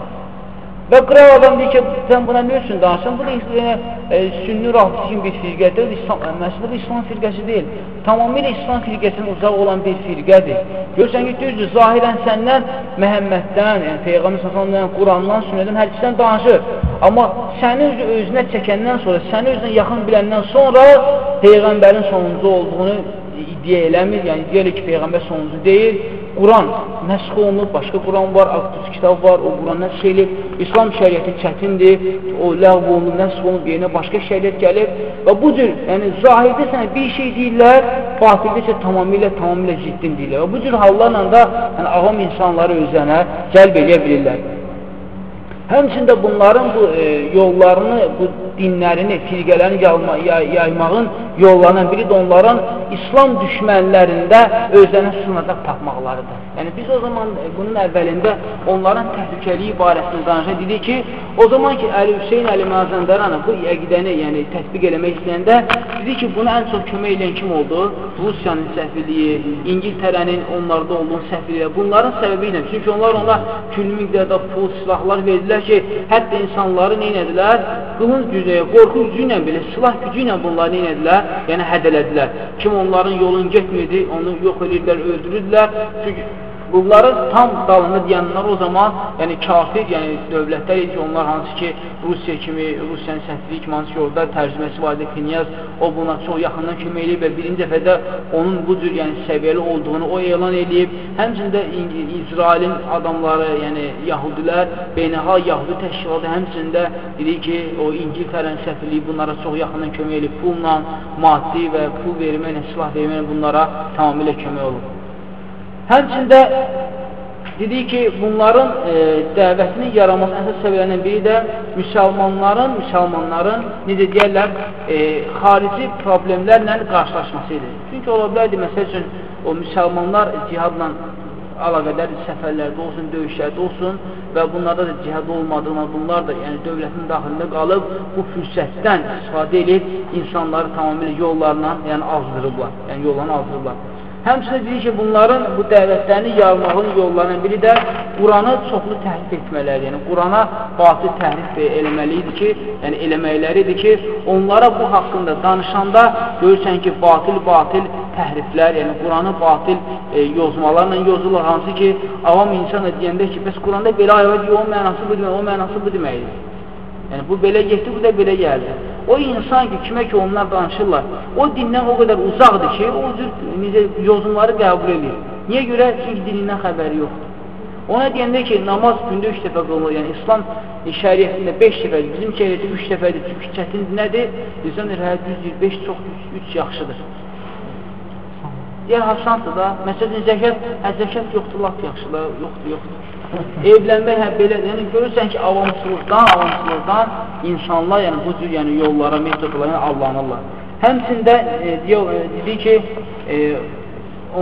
[SPEAKER 1] Və qırav adam deyir ki, sən buna nə üçün danışın? Bu da yəni, e, sünni rahmetikin bir firqədir. İslam, e, məsələ bu İslam firqəsi deyil. Tamamilə İslam firqəsinin uzaq olan bir firqədir. Görürsən ki, düzdür, zahirən səndən Məhəmməddən, yəni Peyğəmbər sallallahu Qurandan, sünnədən, hər ikisindən danışır. Amma səni özü özünə çəkəndən sonra, səni özünə yaxın biləndən sonra Peyğəmbərin sonuncu olduğunu iddia eləmir. Yəni deyir ki, Peyğəmbər sonuncu deyil. Quran nəsx olunub, başqa Quran var, Aqdus kitab var, o Quran nəsx elib, İslam şəriəti çətindir, o ləğv olunub, nəsx olunub, yerinə başqa şəriət gəlib və bu cür, yəni zahirdə sənə bir şey deyirlər, batildə isə tamamilə, tamamilə ciddin deyirlər və bu cür hallarla da yəni, avam insanları özlərinə cəlb edə bilirlər. Həmçində bunların bu e, yollarını, bu dinlərini, firqələrini yayma, yay, yaymağın yollarından biri də onların İslam düşmənlərində özlərinə sınacaq tapmaqlarıdır. Yəni biz o zaman e, bunun əvvəlində onların təhlükəliyi barəsində danışa dedik ki, o zaman ki Əli Hüseyin Əli Mazəndaranı bu əqidəni yəni tətbiq eləmək istəyəndə dedi ki, bunu ən çox kömək edən kim oldu? Rusiyanın səhviliyi, İngiltərənin onlarda olduğu səhviliyi, bunların səbəbi ilə. Çünki onlar ona külli miqdarda pul, silahlar verdilər ki, hətta insanları neynədilər? Qılınc gücü, qorxu gücü ilə belə, silah gücü ilə bunları neynədilər? Yəni hədələdilər. Kim onların yolunu getmirdi, onu yox edirdilər, öldürürdülər. Çünki bunların tam dalında deyənlər o zaman, yəni kafir, yəni dövlətlər idi onlar hansı ki, Rusiya kimi, Rusiyanın səhvliyi kimi, hansı ki, orada tərcüməsi var idi, Knyaz, o buna çox yaxından kömək eləyib və birinci dəfədə onun bu cür yəni, səviyyəli olduğunu o elan eləyib. Həmçində İsrailin adamları, yəni Yahudilər, beynəhal Yahudi təşkilatı həmçində dedi ki, o İngiltərənin səhvliyi bunlara çox yaxından kömək eləyib, pulla, maddi və pul verməklə, silah verməklə bunlara tamamilə kömək olub. Həmçində dedik ki, bunların e, dəvətinin yaranması əsas səbəblərindən biri də müsəlmanların, müsəlmanların, necə deyərlər, e, xarici problemlərlə qarşılaşması idi. Çünki ola bilərdi, məsəl üçün, o müsəlmanlar cihadla əlaqədər səfərlərdə olsun, döyüşlərdə olsun və bunlarda da cihad olmadığına, bunlar da yəni dövlətin daxilində qalıb bu fürsətdən istifadə edib insanları tamamilə yollarla yəni azdırıblar, yəni yollarını azdırıblar. Həmçinin deyir ki, bunların bu dəvətlərini yayılmağın yollarından biri də Quranı çoxlu təhrif etmələri, yəni Qurana batil təhrif eləməli idi ki, yəni eləməkləridir ki, onlara bu haqqında danışanda görürsən ki, batil-batil təhriflər, yəni Quranı batil e, yozmalarla yozulur, hansı ki, avam insan deyəndə ki, bəs Quranda belə deyir, o mənası bu demək, o mənası bu deməkdir. Yəni, bu belə getdi, bu da belə gəldi. O insan ki, kimə ki onlar danışırlar, o dindən o qədər uzaqdır ki, o cür necə, yozumları qəbul edir. Niyə görə? Çünki dinindən xəbəri yoxdur. Ona deyəndə ki, namaz gündə üç dəfə qılınır, yəni İslam şəriyyətində beş dəfədir, bizim şəriyyətdə üç dəfədir, çünki çətin nədir? İnsan deyir, hə, düzdür, beş çox, üç, üç yaxşıdır. Deyər, hasandır da, məsələn, zəkat, hə, zəkat yoxdur, laf yaxşıdır, yoxdur, yoxdur. Evlənmək hə belə, yəni görürsən ki, avamçılıqdan, avamçılıqdan insanlar yəni bu cür yəni yollara, metodlara yəni, allanırlar. Həmçində e, deyə, e, dedi ki, e,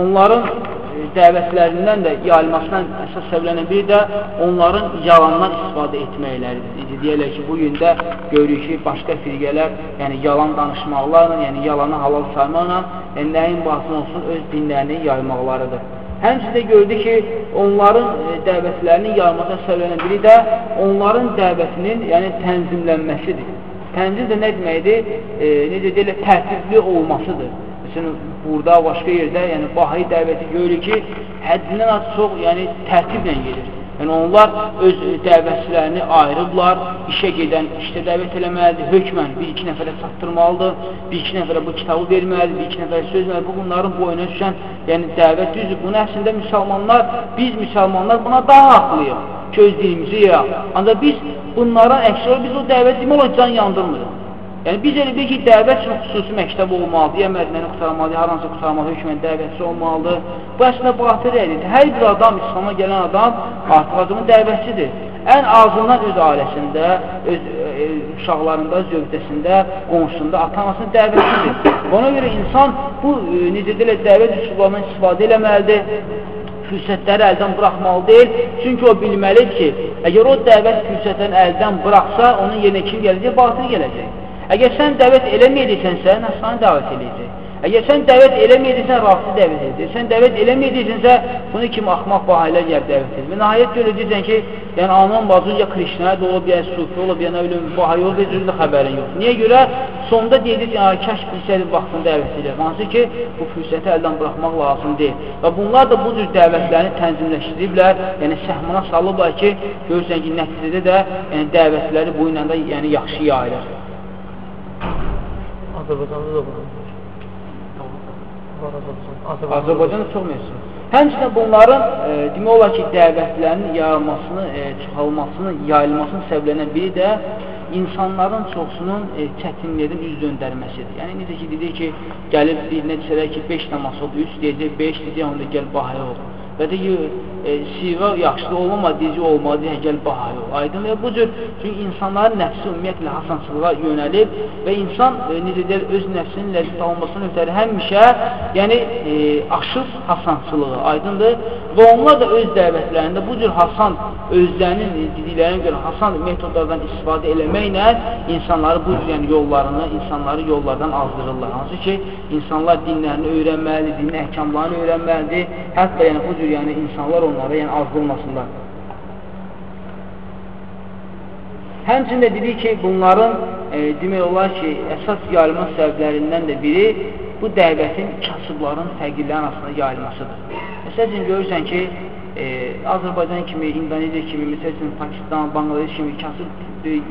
[SPEAKER 1] onların e, dəvətlərindən də yayılmasına əsas səbəblənən biri də onların yalandan istifadə etməkləridir. Deyərlər ki, bu gün də görürük ki, başqa firqələr yəni yalan danışmaqlarla, yəni yalanı halal saymaqla, yəni nəyin bahsın olsun öz dinlərini yaymaqlarıdır. Həmçində gördü ki, onların e, dəvətlərinin yayılmasına səbəblənən biri də onların dəvətinin yəni tənzimlənməsidir. Tənzim də nə deməkdir? E, necə deyirlər, tərtibli olmasıdır. Məsələn, burada, başqa yerdə, yəni Bahayi dəvəti görürük ki, həddindən az çox yəni tərtiblə gedir. Yəni onlar öz dəvətçilərini ayırıblar, işə gedən işdə dəvət eləməlidir, hökmən bir-iki nəfərə çatdırmalıdır, bir-iki nəfərə bu kitabı verməlidir, bir-iki nəfərə söz verməlidir. Bu, bunların boyuna düşən yəni dəvət düzdür. Bunu əslində müsəlmanlar, biz müsəlmanlar buna daha haqlıyıq ki, öz dilimizi yayaq. Ancaq biz bunlara əksər, biz o dəvət demək olar can yandırmırıq. Yəni, biz elə bir ki, dəvət üçün xüsusi məktəb olmalıdır, ya mədnəni qutarmalıdır, hər hansı qutarmalı hökmən dəvətçi olmalıdır. Bu əslində batil rəylidir. Hər bir adam, İslama gələn adam artıq adamın dəvətçidir. Ən azından öz ailəsində, öz e, uşaqlarında, zövdəsində, qonşusunda, atanasının dəvətçidir. Ona görə insan bu, e, necə deyilə, dəvət üsullarından istifadə eləməlidir fürsətləri əldən buraxmalı deyil. Çünki o bilməlidir ki, əgər o dəvət fürsətlərini əldən buraxsa, onun yerinə kim gələcək? Batıl gələcək. Əgər sən dəvət eləməyəcəksənsə, nəsani dəvət eləyəcək. Əgər sən dəvət eləməyəcəksən, rafisi dəvət edəcək. Sən dəvət eləməyəcəksənsə, bunu kimi axmaq bahilə gəlib dəvət edir. Və nəhayət görəcəksən ki, yəni anan bacınca Krişnədə olub, ya Sufi olub, ya nə bilim, bahay olub, heç özündə xəbərin yox. Niyə görə? Sonda deyəcək, yəni, kəş bilsəydi vaxtında dəvət edir. Hansı ki, bu fürsəti əldən buraxmaq lazım deyil. Və bunlar da bu cür dəvətlərini tənzimləşdiriblər, yəni səhmına salıblar ki, görürsən ki, nəticədə də yəni, dəvətləri bu ilə də yəni, yaxşı yayılır.
[SPEAKER 2] Azərbaycanda da var.
[SPEAKER 1] Azərbaycanda çox mövsüm. Həmçinin bunların e, demək olar ki, dəvətlərinin yayılmasını, e, çoxalmasını, yayılmasını səbəblənən biri də insanların çoxsunun e, çətinlikdən üz döndərməsidir. Yəni, necə ki, dedik ki, gəlib birinə desələr ki, 5 namaz oldu, 3 deyəcək, 5 deyəcək, onda gəl bahaya oldu və də ki, e, sivə yaxşı olmama, dizi olmadı, yəni gəl bahar ol. Aydın və bu cür, çünki insanların nəfsi ümumiyyətlə hasansılığa yönəlib və insan, e, necə deyir, öz nəfsinin ləzzət alınmasının ötəri həmişə, yəni e, aşıb hasansılığı, aydındır və onlar da öz dəvətlərində bu cür hasan, özlərinin dediklərinə görə hasan metodlardan istifadə eləməklə insanları bu cür yəni, yollarını, insanları yollardan azdırırlar. Hansı ki, insanlar dinlərini öyrənməlidir, dinin əhkamlarını öyrənməlidir, hətta yəni bu cür yəni insanlar onlara yəni azdırmasınlar. Həmçində dedik ki, bunların e, demək olar ki, əsas yayılma səbəblərindən də biri bu dəvətin kasıbların fəqirlərin arasında yayılmasıdır. Məsəl üçün görürsən ki, e, Azərbaycan kimi, İndoneziya kimi, məsəl üçün Pakistan, Bangladeş kimi kasıb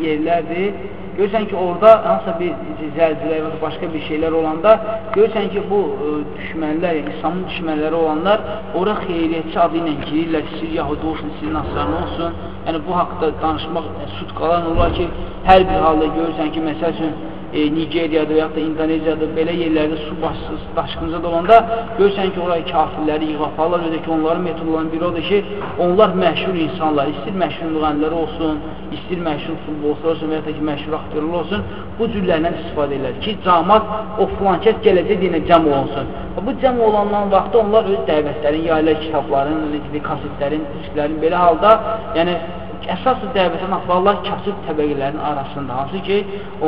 [SPEAKER 1] yerlərdir Görürsən ki, orada hansısa bir zəlzilə və başqa bir şeylər olanda, görürsən ki, bu e, düşmənlər, yəni İslamın düşmənləri olanlar ora xeyriyyətçi adı ilə girirlər, istəyir Yahudi olsun, istəyir Nasrani olsun. Yəni, bu haqda danışmaq yəni, sutqalan olar ki, hər bir halda görürsən ki, məsəl üçün, e, Nigeriyada və yaxud da İndoneziyada belə yerlərdə su başsız, daşqınca dolanda görürsən ki, oraya kafirləri yığaparlar və də ki, onların metodlarının biri odur ki, onlar məşhur insanlar, istir məşhur müğənniləri olsun, istir məşhur futbolçular olsun və yaxud da ki, məşhur aktyorlar olsun, bu cürlərlə istifadə edirlər ki, camat o filankət gələcək deyinə cəm olunsun. Bu cəm olandan vaxtda onlar öz dəvətlərin, yaylar kitabların, kasetlərin, disklərin belə halda, yəni əsas dəvətən aparırlar kasıb təbəqələrin arasında, hansı ki,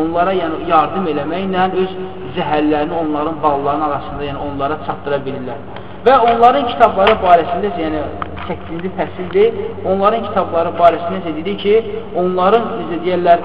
[SPEAKER 1] onlara yəni, yardım eləməklə öz zəhərlərini onların ballarının arasında, yəni onlara çatdıra bilirlər. Və onların kitabları barəsində, yəni 8-ci fəsildir, onların kitabları barəsində necə dedi ki, onların, necə deyərlər,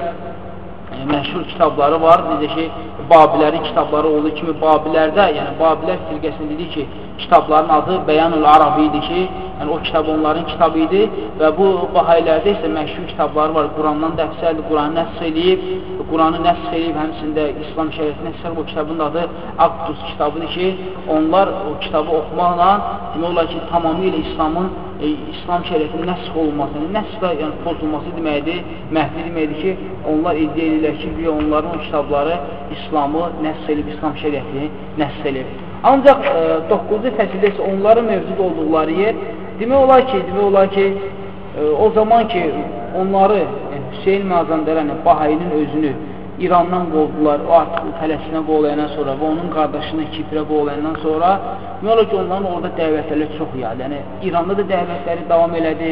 [SPEAKER 1] e, məşhur kitabları var, necə ki, Babilərin kitabları olduğu kimi Babilərdə, yəni Babilər firqəsində dedi ki, kitabların adı Bəyanul Arabi idi ki, yəni o kitab onların kitabı idi və bu Bahaylərdə isə məşhur kitabları var. Qurandan dəfsəldir, Quranı nəsx eləyib, Quranı nəsx eləyib, həmçində İslam şəriətinə nəsx bu kitabın adı Aqdus kitabıdır ki, onlar o kitabı oxumaqla demək olar ki, tamamilə İslamın e, İslam şəriətinin nəsx olunması, yəni nəsx və yəni pozulması deməkdir, məhvi deməkdir ki, onlar iddia edirlər ki, onların o kitabları İslamı nəsx edib, İslam şəriətini nəsx edib. Ancaq 9-cu fəsildə isə onların mövcud olduqları yer demək olar ki, demək olar ki, ə, e, o zaman ki, onları yəni, Hüseyin Mazandərəni, Bahayinin özünü İrandan qovdular, o artıq Fələstinə qovlayandan sonra və onun qardaşını Kiprə qovlayandan sonra olar ki, onların orada dəvətləri çox yaydı. Yəni, İranda da dəvətləri davam elədi,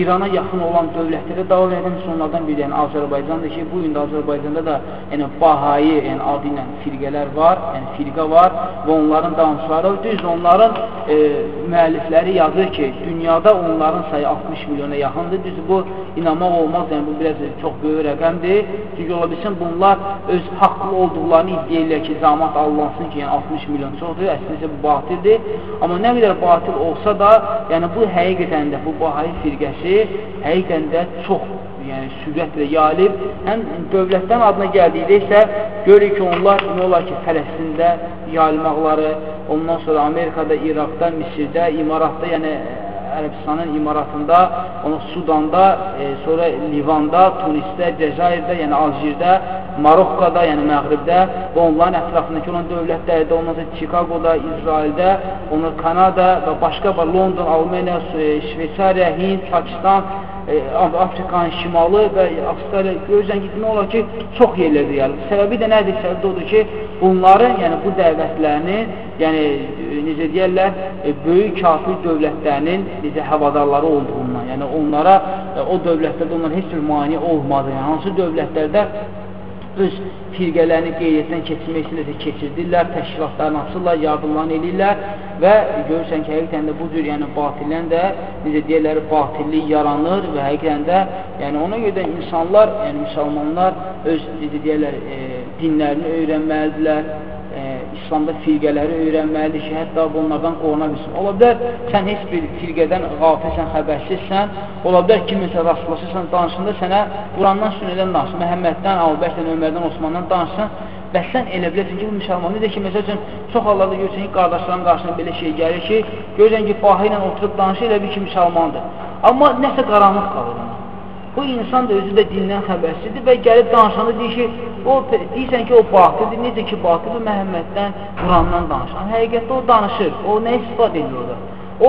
[SPEAKER 1] İrana yaxın olan dövlətlərə davam edən onlardan biri, yəni Azərbaycandır ki, bu gün də Azərbaycanda da yəni, Bahayi yəni, adı ilə firqələr var, yəni firqə var və onların davamçıları, düz onların e, müəllifləri yazır ki, dünyada onların sayı 60 milyona yaxındır, düz bu inanmaq olmaz, yəni bu biraz çox böyük rəqəmdir, çünki ola bilsin bunlar onlar öz haqlı olduqlarını iddia edirlər ki, zamat alınsın ki, yəni 60 milyon çoxdur, əslində bu batildir. Amma nə qədər batil olsa da, yəni bu həqiqətən də bu Bahayi firqəsi həqiqətən də çox yəni sürətlə yayılıb, həm dövlətdən adına gəldikdə isə görürük ki, onlar nə olar ki, Fələstində yayılmaqları, ondan sonra Amerikada, İraqda, Misirdə, İmaratda, yəni Ərəbistanın imaratında, onu Sudanda, e, sonra Livanda, Tunisdə, Cəzairdə, yəni Aljirdə, Marokkada, yəni Məğribdə və onların ətrafındakı olan dövlətlərdə, ondan sonra Chicagoda, İsraildə, onlar Kanada və başqa var, London, Almaniya, e, Şveysariya, Hind, Pakistan, e, Afrikanın şimalı və Avstraliya görürsən ki, demək olar ki, çox yerlərdə yəni. Səbəbi də nədir? Səbəbi odur ki, bunların, yəni bu dəvətlərinin, yəni necə deyərlər, e, böyük kafir dövlətlərinin necə həvadarları olduğundan, yəni onlara e, o dövlətlərdə onların heç bir mani olmadı. Yəni hansı dövlətlərdə öz firqələrini qeyriyyətdən keçirmək istəyirsə keçirdirlər, təşkilatlarını açırlar, yardımlarını edirlər və görürsən ki, həqiqətən də bu cür yəni batilən də necə deyirlər, batillik yaranır və həqiqətən də yəni ona görə də insanlar, yəni müsəlmanlar öz necə deyirlər, e, dinlərini öyrənməlidirlər İslamda firqələri öyrənməlidir ki, hətta bunlardan qoruna bilsin. Ola bilər, sən heç bir firqədən qafilsən, xəbərsizsən, ola bilər ki, məsələn, rastlaşırsan, danışında sənə Qurandan, sünnədən danışsın, Məhəmməddən, Albəkdən, Ömərdən, Osmandan danışsın və sən elə biləsən ki, bu müsəlman necə ki, məsəl üçün, çox hallarda görürsən ki, qardaşların qarşısına belə şey gəlir ki, görürsən ki, bahı ilə oturub danışır, elə bir ki, müsəlmandır. Amma nəsə qaranlıq qalır. Bu insan da özü də dindən xəbərsizdir və gəlib danışanda deyir ki, o deyirsən ki, o batildir. Necə ki, batildir Məhəmməddən, Qurandan danışan. Həqiqətdə o danışır. O nə istifadə edir orada?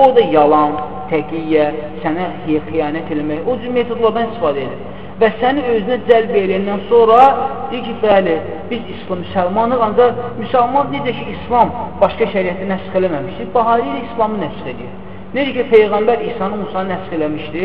[SPEAKER 1] O da yalan, təqiyyə, sənə xiyanət eləmək, o cür metodlardan istifadə edir. Və səni özünə cəlb eləyəndən sonra deyir ki, bəli, biz İslam müsəlmanıq, ancaq müsəlman necə ki, İslam başqa şəriyyəti nəsx eləməmişdir, Bahari ilə İslamı nəsx edir. Necə ki, Peyğəmbər İsanı Musanı nəsx eləmişdi,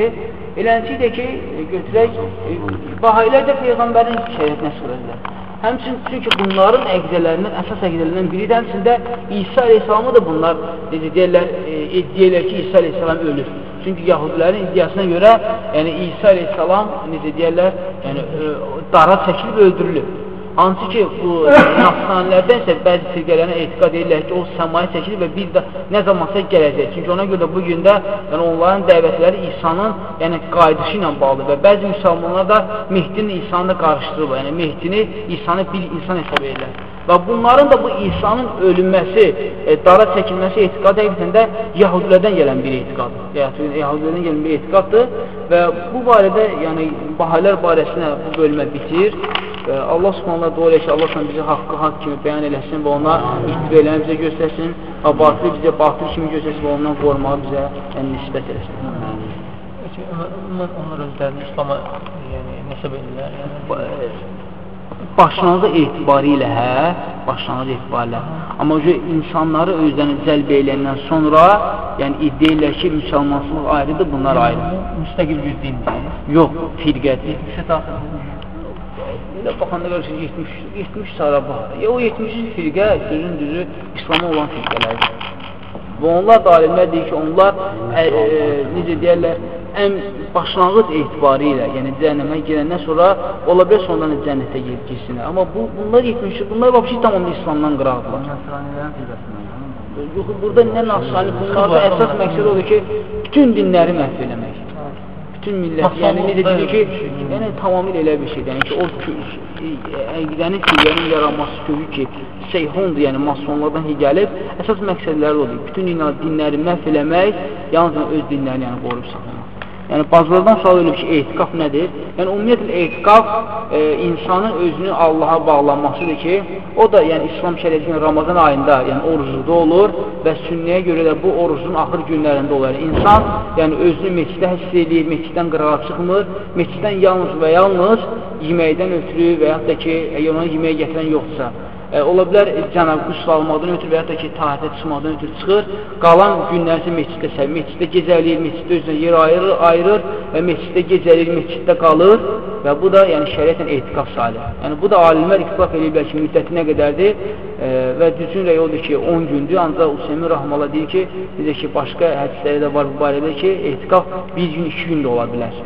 [SPEAKER 1] eləncə də ki, götürək, e, Bahayilər də Peyğəmbərin şəriyyət nəsx edirlər. Həmçin, çünki bunların əqdələrindən, əsas əqdələrindən biri də həmçində İsa aleyhissalamı da bunlar, necə deyərlər, e, iddiyə ki, İsa aleyhissalam ölür. Çünki yahudilərin iddiasına görə, yəni İsa aleyhissalam, necə deyərlər, yəni, e, dara çəkilib öldürülür. Hansı ki, bu nasranilərdən isə bəzi firqələrinə etiqad edirlər ki, o səmaya çəkilir və bir də nə zamansa gələcək. Çünki ona görə də bu gün də yəni, onların dəvətləri İsa'nın yəni, qayıdışı ilə bağlıdır və bəzi müsəlmanlar da Mehdinin İsa'nı qarışdırırlar. Yəni, Mehdini İsa'nı bir insan hesab edirlər. Və bunların da bu İsa'nın ölünməsi, e, dara çəkilməsi etiqad həqiqətən də Yahudilərdən gələn bir etiqaddır. Yahudilərdən gələn bir etiqaddır və bu barədə, yəni bahələr barəsində bu bölmə bitir. Allah subhanallah dua elə ki, Allah sən bizi haqqı haqq kimi bəyan eləsin və ona itibələrini bizə göstərsin və batili bizə batıl kimi göstərsin və ondan qorumağı bizə yəni, nisbət eləsin.
[SPEAKER 2] Ümumən onlar özlərini İslama yəni, nəsəb edirlər. Yəni.
[SPEAKER 1] Başlanğıc etibarilə hə, başlanğıc etibarilə. Amma o insanları özlərini cəlb eləyəndən sonra, yəni iddia edirlər ki, müsəlmançılıq ayrıdır, bunlar ayrıdır.
[SPEAKER 2] Müstəqil bir dindir.
[SPEAKER 1] Yox, firqədir.
[SPEAKER 2] Firqə
[SPEAKER 1] Elə baxanda görürsən 70, 70 sara bax. Ya o 70 firqə sözün düzü İslam'a olan firqələrdir. Və onlar da alimlər deyir ki, onlar ə, ə, necə deyərlər, ən başlanğıc etibarı ilə, yəni cəhənnəmə girəndən sonra ola bilər sonradan cənnətə girsinlər. Amma bu bunlar yetmişdir. Bunlar vəbşi tamam İslamdan qıraqdılar. Yox, burada nə nasani, bunlarda əsas məqsəd odur ki, bütün dinləri məhv eləmək. Bütün millət, yəni necə deyir ki, yəni tamamilə elə bir şeydir. Yəni ki, o əqidənin fiqənin yaranması kökü ki, şeyhundur, yəni masonlardan gəlib, əsas məqsədləri odur. Bütün dinləri məhv eləmək, yalnız öz dinlərini yəni, qoruyub saxlamaq. Yəni, bazılardan sual ölüb ki, etiqaf nədir? Yəni, ümumiyyətlə, etiqaf e, insanın özünü Allaha bağlanmasıdır ki, o da, yəni, İslam şəriyyətinin Ramazan ayında, yəni, orucluda olur və sünniyə görə də bu orucun axır günlərində olur. Yəni, insan, yəni, özünü meçidə həss edir, meçiddən qırağa çıxmır, meçiddən yalnız və yalnız yeməkdən ötürü və yaxud da ki, ona yeməyə gətirən yoxdursa, e, ola bilər e, cənab qüsl almaqdan ötürü və ya da ki, tahatə çıxmaqdan ötürü çıxır, qalan günlərsə meçiddə meçiddə gecəliyir, meçiddə özünə yer ayırır, ayırır və meçiddə gecəliyir, meçiddə qalır və bu da yəni şəriətlə etiqaf salih. Yəni bu da alimlər ixtilaf ediblər ki, müddəti nə qədərdir e, və düzün rəy odur ki, 10 gündür, ancaq Hüseymin Rahmala deyir ki, necə ki, başqa hədisləri də var bu barədə ki, etiqaf bir gün, iki gün də ola bilər.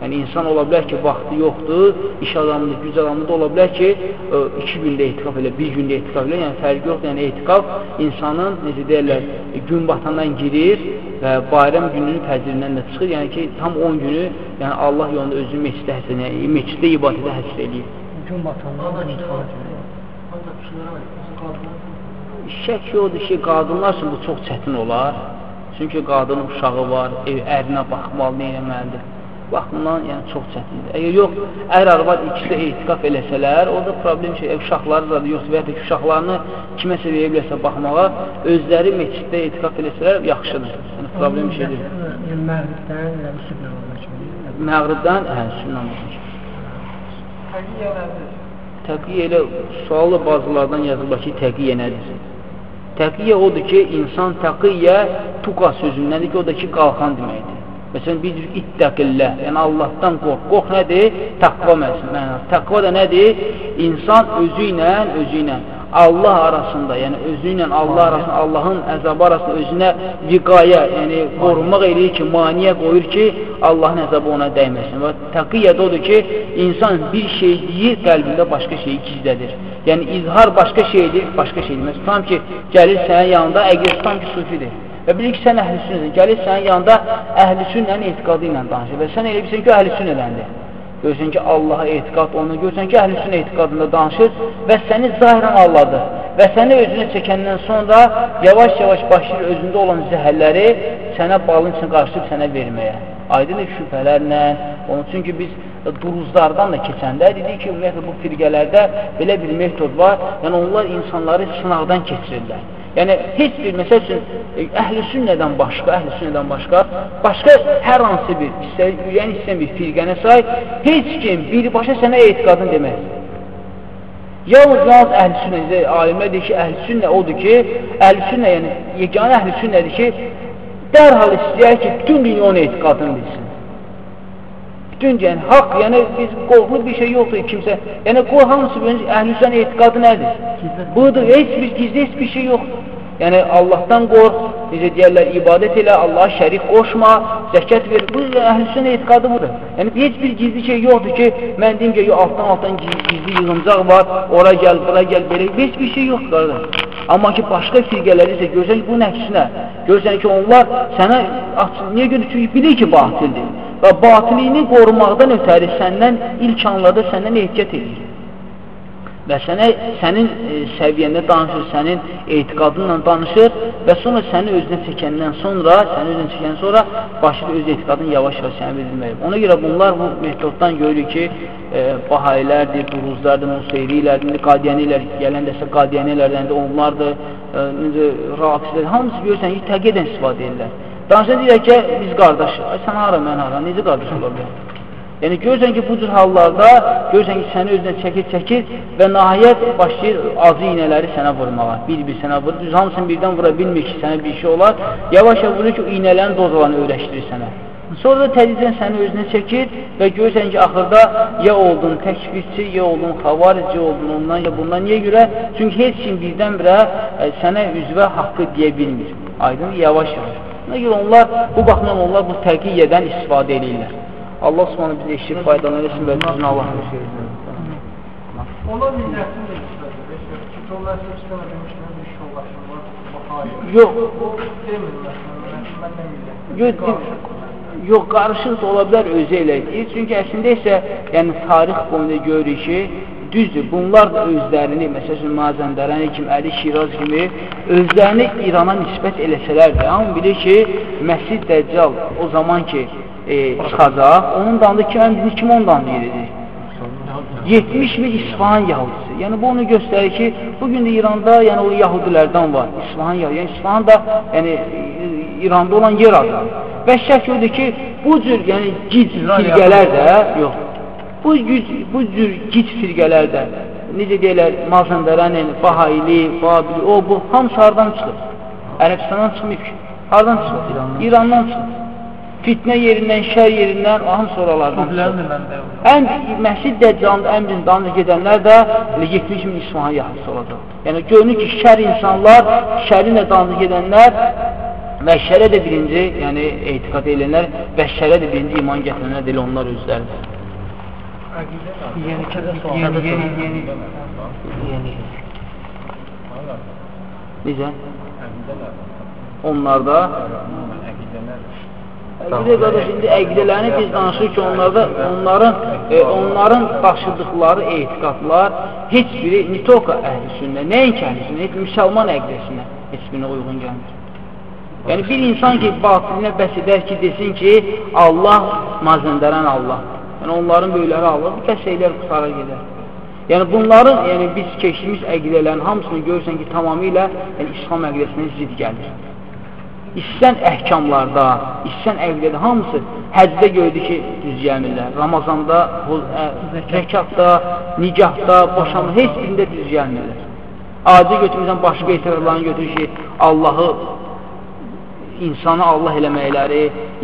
[SPEAKER 1] Yəni, insan ola bilər ki, vaxtı yoxdur, iş adamıdır, güc adamıdır, ola bilər ki, ə, iki gündə etiqaf elə, bir gündə etiqaf elə, yəni fərqi yoxdur. Yəni, etiqaf insanın, necə deyərlər, gün batandan girir və bayram gününün fəcrindən də çıxır. Yəni ki, tam 10 günü yəni Allah yolunda özünü meçdə həsr edir, yəni, meçdə ibadətə həsr edir.
[SPEAKER 2] Gün batandan da etiqaf
[SPEAKER 1] Şək yoxdur ki, qadınlar üçün bu çox çətin olar. Çünki qadının uşağı var, ev, ərinə baxmalı, neynəməlidir. Baxımdan yəni çox çətindir. Əgər yox, ər arvad ikisi etiqaf eləsələr, orada problem şey, uşaqları da yoxsa və ya da ki, uşaqlarını kiməsə verə bilərsə baxmağa, özləri meçiddə etiqaf eləsələr yaxşıdır. Yəni problem bir şeydir.
[SPEAKER 2] Məğribdən elə bir sübnə olmaq
[SPEAKER 1] Məğribdən, hə, sübnə olmaq Təqiyyə elə sualı bazılardan yazılır ki, təqiyyə nədir? Təqiyyə odur ki, insan təqiyyə tuqa sözündəndir ki, o da ki, qalxan deməkdir. Məsələn, biz ittəqillə, yəni Allahdan qorx. Qorx nədir? Təqva mənası. Təqva da nədir? İnsan özü ilə, özü ilə Allah arasında, yəni özü ilə Allah arasında, Allahın əzabı arasında özünə viqayə, yəni qorunmaq eləyir ki, maniyə qoyur ki, Allahın əzabı ona dəyməsin. Və təqiyyə də odur ki, insan bir şey deyir, qəlbində başqa şeyi gizlədir. Yəni, izhar başqa şeydir, başqa şeydir. Məsələn, tam ki, gəlir sənin yanında, əgər tam ki, sufidir və bilir ki, sən əhl-i sünnədir. Gəlir sənin yanında əhl-i sünnənin etiqadı ilə danışır və sən elə bilirsən ki, əhl-i sünnədəndir. Görürsən ki, Allaha etiqad onu, görürsən ki, əhl-i sünnə etiqadında danışır və səni zahirən Allahdır. Və səni özünə çəkəndən sonra yavaş-yavaş başlayır özündə olan zəhərləri sənə balın üçün qarşıyıb sənə verməyə. Aydın şübhələrlə, onun üçün ki, biz duruzlardan da keçəndə dedik ki, ümumiyyətlə bu firqələrdə belə bir metod var, yəni onlar insanları sınaqdan keçirirlər. Yəni, heç bir, məsəl üçün, əhl-i sünnədən başqa, əhl-i sünnədən başqa, başqa hər hansı bir, istəyir, ürəyən istəyən bir firqənə say, heç kim birbaşa sənə etiqadın deməz. Yalnız, yalnız əhl-i sünnə, alimlər deyir ki, əhl-i sünnə odur ki, əhl-i sünnə, yəni, yeganə əhl-i sünnədir ki, dərhal istəyər ki, bütün dünya onun etiqadını bilsin bütün yəni haqq, yəni biz qorxulu bir şey yoxdur kimsə. Yəni qoy hamısı bilir əhlüsən etiqadı nədir? Budur, heç bir gizli heç bir şey yoxdur. Yəni Allahdan qorx, necə deyirlər, ibadət elə, Allaha şərik qoşma, zəkat ver. Bu əhlüsün etiqadı budur. Yəni heç bir gizli şey yoxdur ki, mən deyim ki, altdan altdan gizli yığıncaq var, ora gəl, bura gəl, belə. Heç bir şey yoxdur qardaş. Amma ki, başqa firqələri isə görsən ki, bunun əksinə. Görsən ki, onlar sənə, niyə görə? Çünki bilir ki, batildir və batiliyini qorumaqdan ötəri səndən ilk anlarda səndən ehtiyat edir. Və sənə, sənin e, səviyyəndə danışır, sənin etiqadınla danışır və sonra səni özünə çəkəndən sonra, səni özünə çəkəndən sonra başlayır öz etiqadını yavaş-yavaş sənə verilməyə. Ona görə bunlar bu metoddan görürük ki, e, bahaylərdir, duruzlardır, museyrilərdir, qadiyanilər, gələn dəsə qadiyanilərdəndir, onlardır, e, necə, rafislər, hamısı görürsən ki, təqiyyədən istifadə edirlər. Danışa deyək ki, biz qardaşıq. Ay, sən hara, mən hara, necə qardaş ola bilər? Yəni, görürsən ki, bu cür hallarda, görürsən ki, səni özünə çəkir-çəkir və nəhayət başlayır azı iynələri sənə vurmağa. Bir-bir sənə vurur. Düz hamısını birdən vura bilmir ki, sənə bir şey olar. Yavaş-yavaş vurur ki, iynələrin dozalarını öyrəşdirir sənə. Sonra da tədricən səni özünə çəkir və görürsən ki, axırda ya oldun təkfirçi, ya oldun xavarici, oldun ondan, ya bundan. Niyə görə? Çünki heç kim birdən-birə e, sənə üzvə haqqı deyə bilmir. Aydın, yavaş-yavaş. Ona görə onlar, bu baxımdan onlar bu təqiyyədən istifadə edirlər. Allah Subhanahu bizi eşit faydalanır etsin və düzünü Allah şey
[SPEAKER 3] Onlar millətini.
[SPEAKER 1] Yox. Yox, qarışıq da ola bilər özü elə deyir. Çünki əslində isə, yəni tarix boyunca görürük ki, düzdür, bunlar da özlərini, məsələn, Mazəndərəni kimi, Əli Şiraz kimi özlərini İrana nisbət eləsələr də, hamı bilir ki, Məsih Dəccal o zaman ki, e, çıxacaq, onun dandı kim, ən kim ondan deyirdi? 70 min İsfahan Yahudisi. Yəni bu onu göstərir ki, bugün də İranda, yəni o Yahudilərdən var. İsfahan Yahudi. Yəni İsfahan da yəni İranda olan yer adı. Və şək odur ki, bu cür yəni gic firqələr də yox. Bu güc, bu cür gic firqələr də necə deyirlər, Mazəndərənin, Bahaili, Babili, o bu hamısı hardan çıxır? Ərəbistandan çıxmayıb ki. Hardan çıxır? İrandan, İrandan çıxır. Fitnə yerindən, şər yerindən, hamısı oralardan çıxır. Ən Məscid Dəccalında ən birinci danışa gedənlər də 70 min İsfahan yaxısı olacaq. Yəni görünür ki, şər insanlar, şərinlə danışa gedənlər və şərə də birinci, yəni etiqat edənlər və şərə də birinci iman gətirənlər deyil onlar özləridir.
[SPEAKER 2] Yeni, yeni, yeni, yeni, yeni.
[SPEAKER 1] Necə? Onlarda Əqidə qardaş, indi əqidələrini biz danışırıq ki, onlarda, onların, e, onların daşıdıqları etiqadlar heç biri nitoka əhli sünnə, nəinki əhli sünnə, heç müsəlman əqidəsinə heç birinə uyğun gəlmir. Yəni, bir insan ki, batilinə bəs edər ki, desin ki, Allah mazəndərən Allah. Yəni, onların böyükləri Allah, bu kəsəklər qutara gedər. Yəni, bunların, yəni, biz keçdiyimiz əqidələrin hamısını görürsən ki, tamamilə yəni, İslam əqidəsinə zid gəlir istən əhkamlarda, istən əqdədə hamısı həcdə gördü ki, düz gəlmirlər. Ramazanda, rəkatda, nigahda, boşanma, heç birində düz gəlmirlər. Acı götürmürsən, başqa etirazlarını götürür ki, Allahı insanı Allah eləməkləri,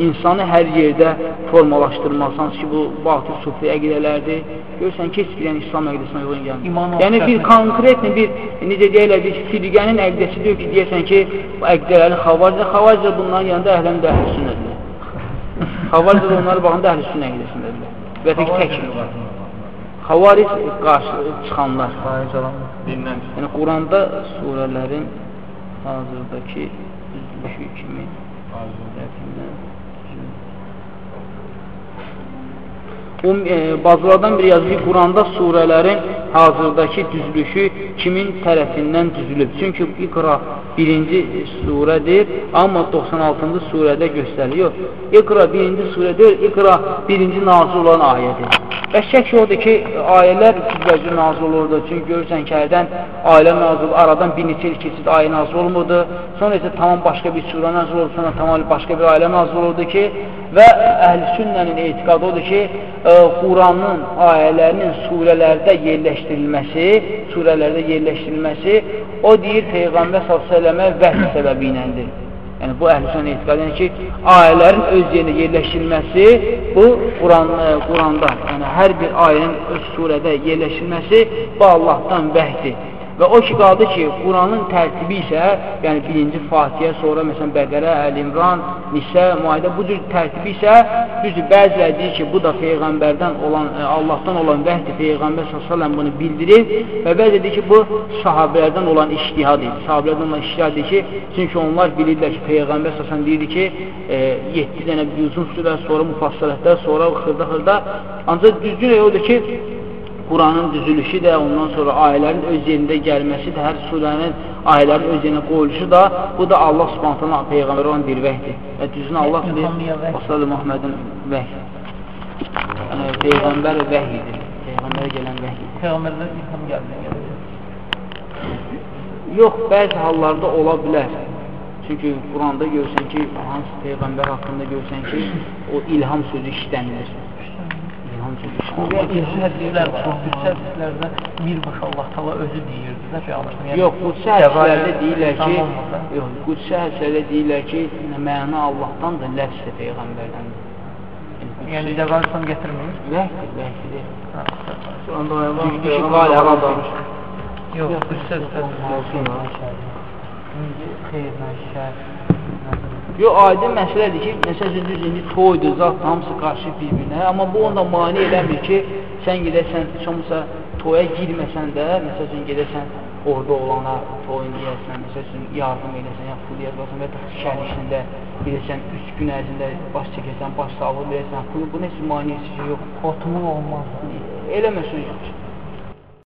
[SPEAKER 1] insanı hər yerdə formalaşdırmaq, ki, bu batıl sufi əqidələrdir. Görürsən ki, heç bir yəni, İslam əqidəsinə uyğun gəlmir. Yəni, bir konkret, bir, necə deyirlər, bir firqənin əqidəsi deyir ki, deyəsən ki, bu əqidələri xavacdır, xavacdır bunların yanında əhlən də əhl-i sünnədir. xavacdır onları baxanda əhl-i sünnə əqidəsindədirlər. Və tək tək. Xavariz qarşı çıxanlar. Yəni, Quranda surələrin hazırdakı düzülüşü kimi O e, bazılardan biri yazır ki, Quranda surələrin hazırdakı düzülüşü kimin tərəfindən düzülüb? Çünki İqra birinci surədir, amma 96-cı surədə göstərilir. İqra birinci surədir, İqra birinci nazil olan ayədir. Və şək odur ki, ayələr cüzbəcü nazil olurdu. Çünki görürsən ki, hərdən ailə nazil, aradan bir neçə il keçid ayə nazil olmurdu. Sonra isə tamam başqa bir surə nazil olurdu, sonra tamam başqa bir ailə nazil olurdu ki, və əhl-i sünnənin etiqadı odur ki, e, Quranın ayələrinin surələrdə yerləşdirilməsi, surələrdə yerləşdirilməsi o deyir Peyğəmbər s.ə.və vəh səbəbi iləndir. Yəni, bu əhlüsünün etiqadı yəni ki, ayələrin öz yerində yerləşdirilməsi bu Quran, e, Quranda, yəni hər bir ayənin öz surədə yerləşdirilməsi bu Allahdan vəhdir. Və o ki, qaldı ki, Quranın tərtibi isə, yəni birinci Fatihə, sonra məsələn Bəqərə, Əl-İmran, Nisə, Müaydə, bu cür tərtibi isə, düzdür, bəziləri deyir ki, bu da Peyğəmbərdən olan, e, Allahdan olan vəhdi Peyğəmbər s.ə.v bunu bildirir və bəzi deyir ki, bu sahabələrdən olan iştihad edir. Sahabələrdən olan iştihad edir ki, çünki onlar bilirlər ki, Peyğəmbər s.ə.v deyirdi ki, e, 7 dənə uzun sürə, sonra müfassələtlər, sonra xırda-xırda, ancaq düzgün odur ki, Quranın düzülüşü də, ondan sonra ayələrin öz yerində gəlməsi də, hər surənin ayələrin öz yerinə qoyuluşu da, bu da Allah subhanətlə Peyğəmbər olan bir vəhdir. Və düzünə Allah Basılalı Muhammedin vəhy. Yəni, Peyğəmbər vəhyidir. Peyğəmbərə gələn vəhyidir.
[SPEAKER 2] Peyğəmbərlər ilham gəldi.
[SPEAKER 1] Yox, bəzi hallarda ola bilər. Çünki Quranda görsən ki, hansı Peyğəmbər haqqında görsən ki, o ilham sözü işlənilir.
[SPEAKER 2] İlham hədislər var. Qudsi hədislərdə birbaşa Allah tala özü deyirdi də Peyğəmbər.
[SPEAKER 1] Yəni, yox, Qudsi hədislərdə deyirlər ki, yox, Qudsi hədislərdə deyirlər ki, məna Allahdandır, ləfs də Peyğəmbərdən.
[SPEAKER 2] Yəni Cəvəlsan gətirmir?
[SPEAKER 1] Vəhdir, vəhdir.
[SPEAKER 3] Onda
[SPEAKER 1] Düzdür ki, qalə arada.
[SPEAKER 2] Yox, Qudsi hədislərdə. xeyirlə, şər,
[SPEAKER 1] Yox, aydın məsələdir ki, məsəl üçün düz indi toydur, zat hamısı qarşı bir-birinə, amma bu onda mane eləmir ki, sən gedəsən, olmasa toya girməsən də, məsəl üçün gedəsən orada olana toyun deyəsən, məsəl üçün yardım edəsən, ya pul yadlasan və ya şərikində gedəsən, üç gün ərzində baş çəkəsən, baş sağlıq verəsən, pulu, bu heç maneəsi şey yox.
[SPEAKER 2] Otumun olmaz.
[SPEAKER 1] Eləməsin yaxşı.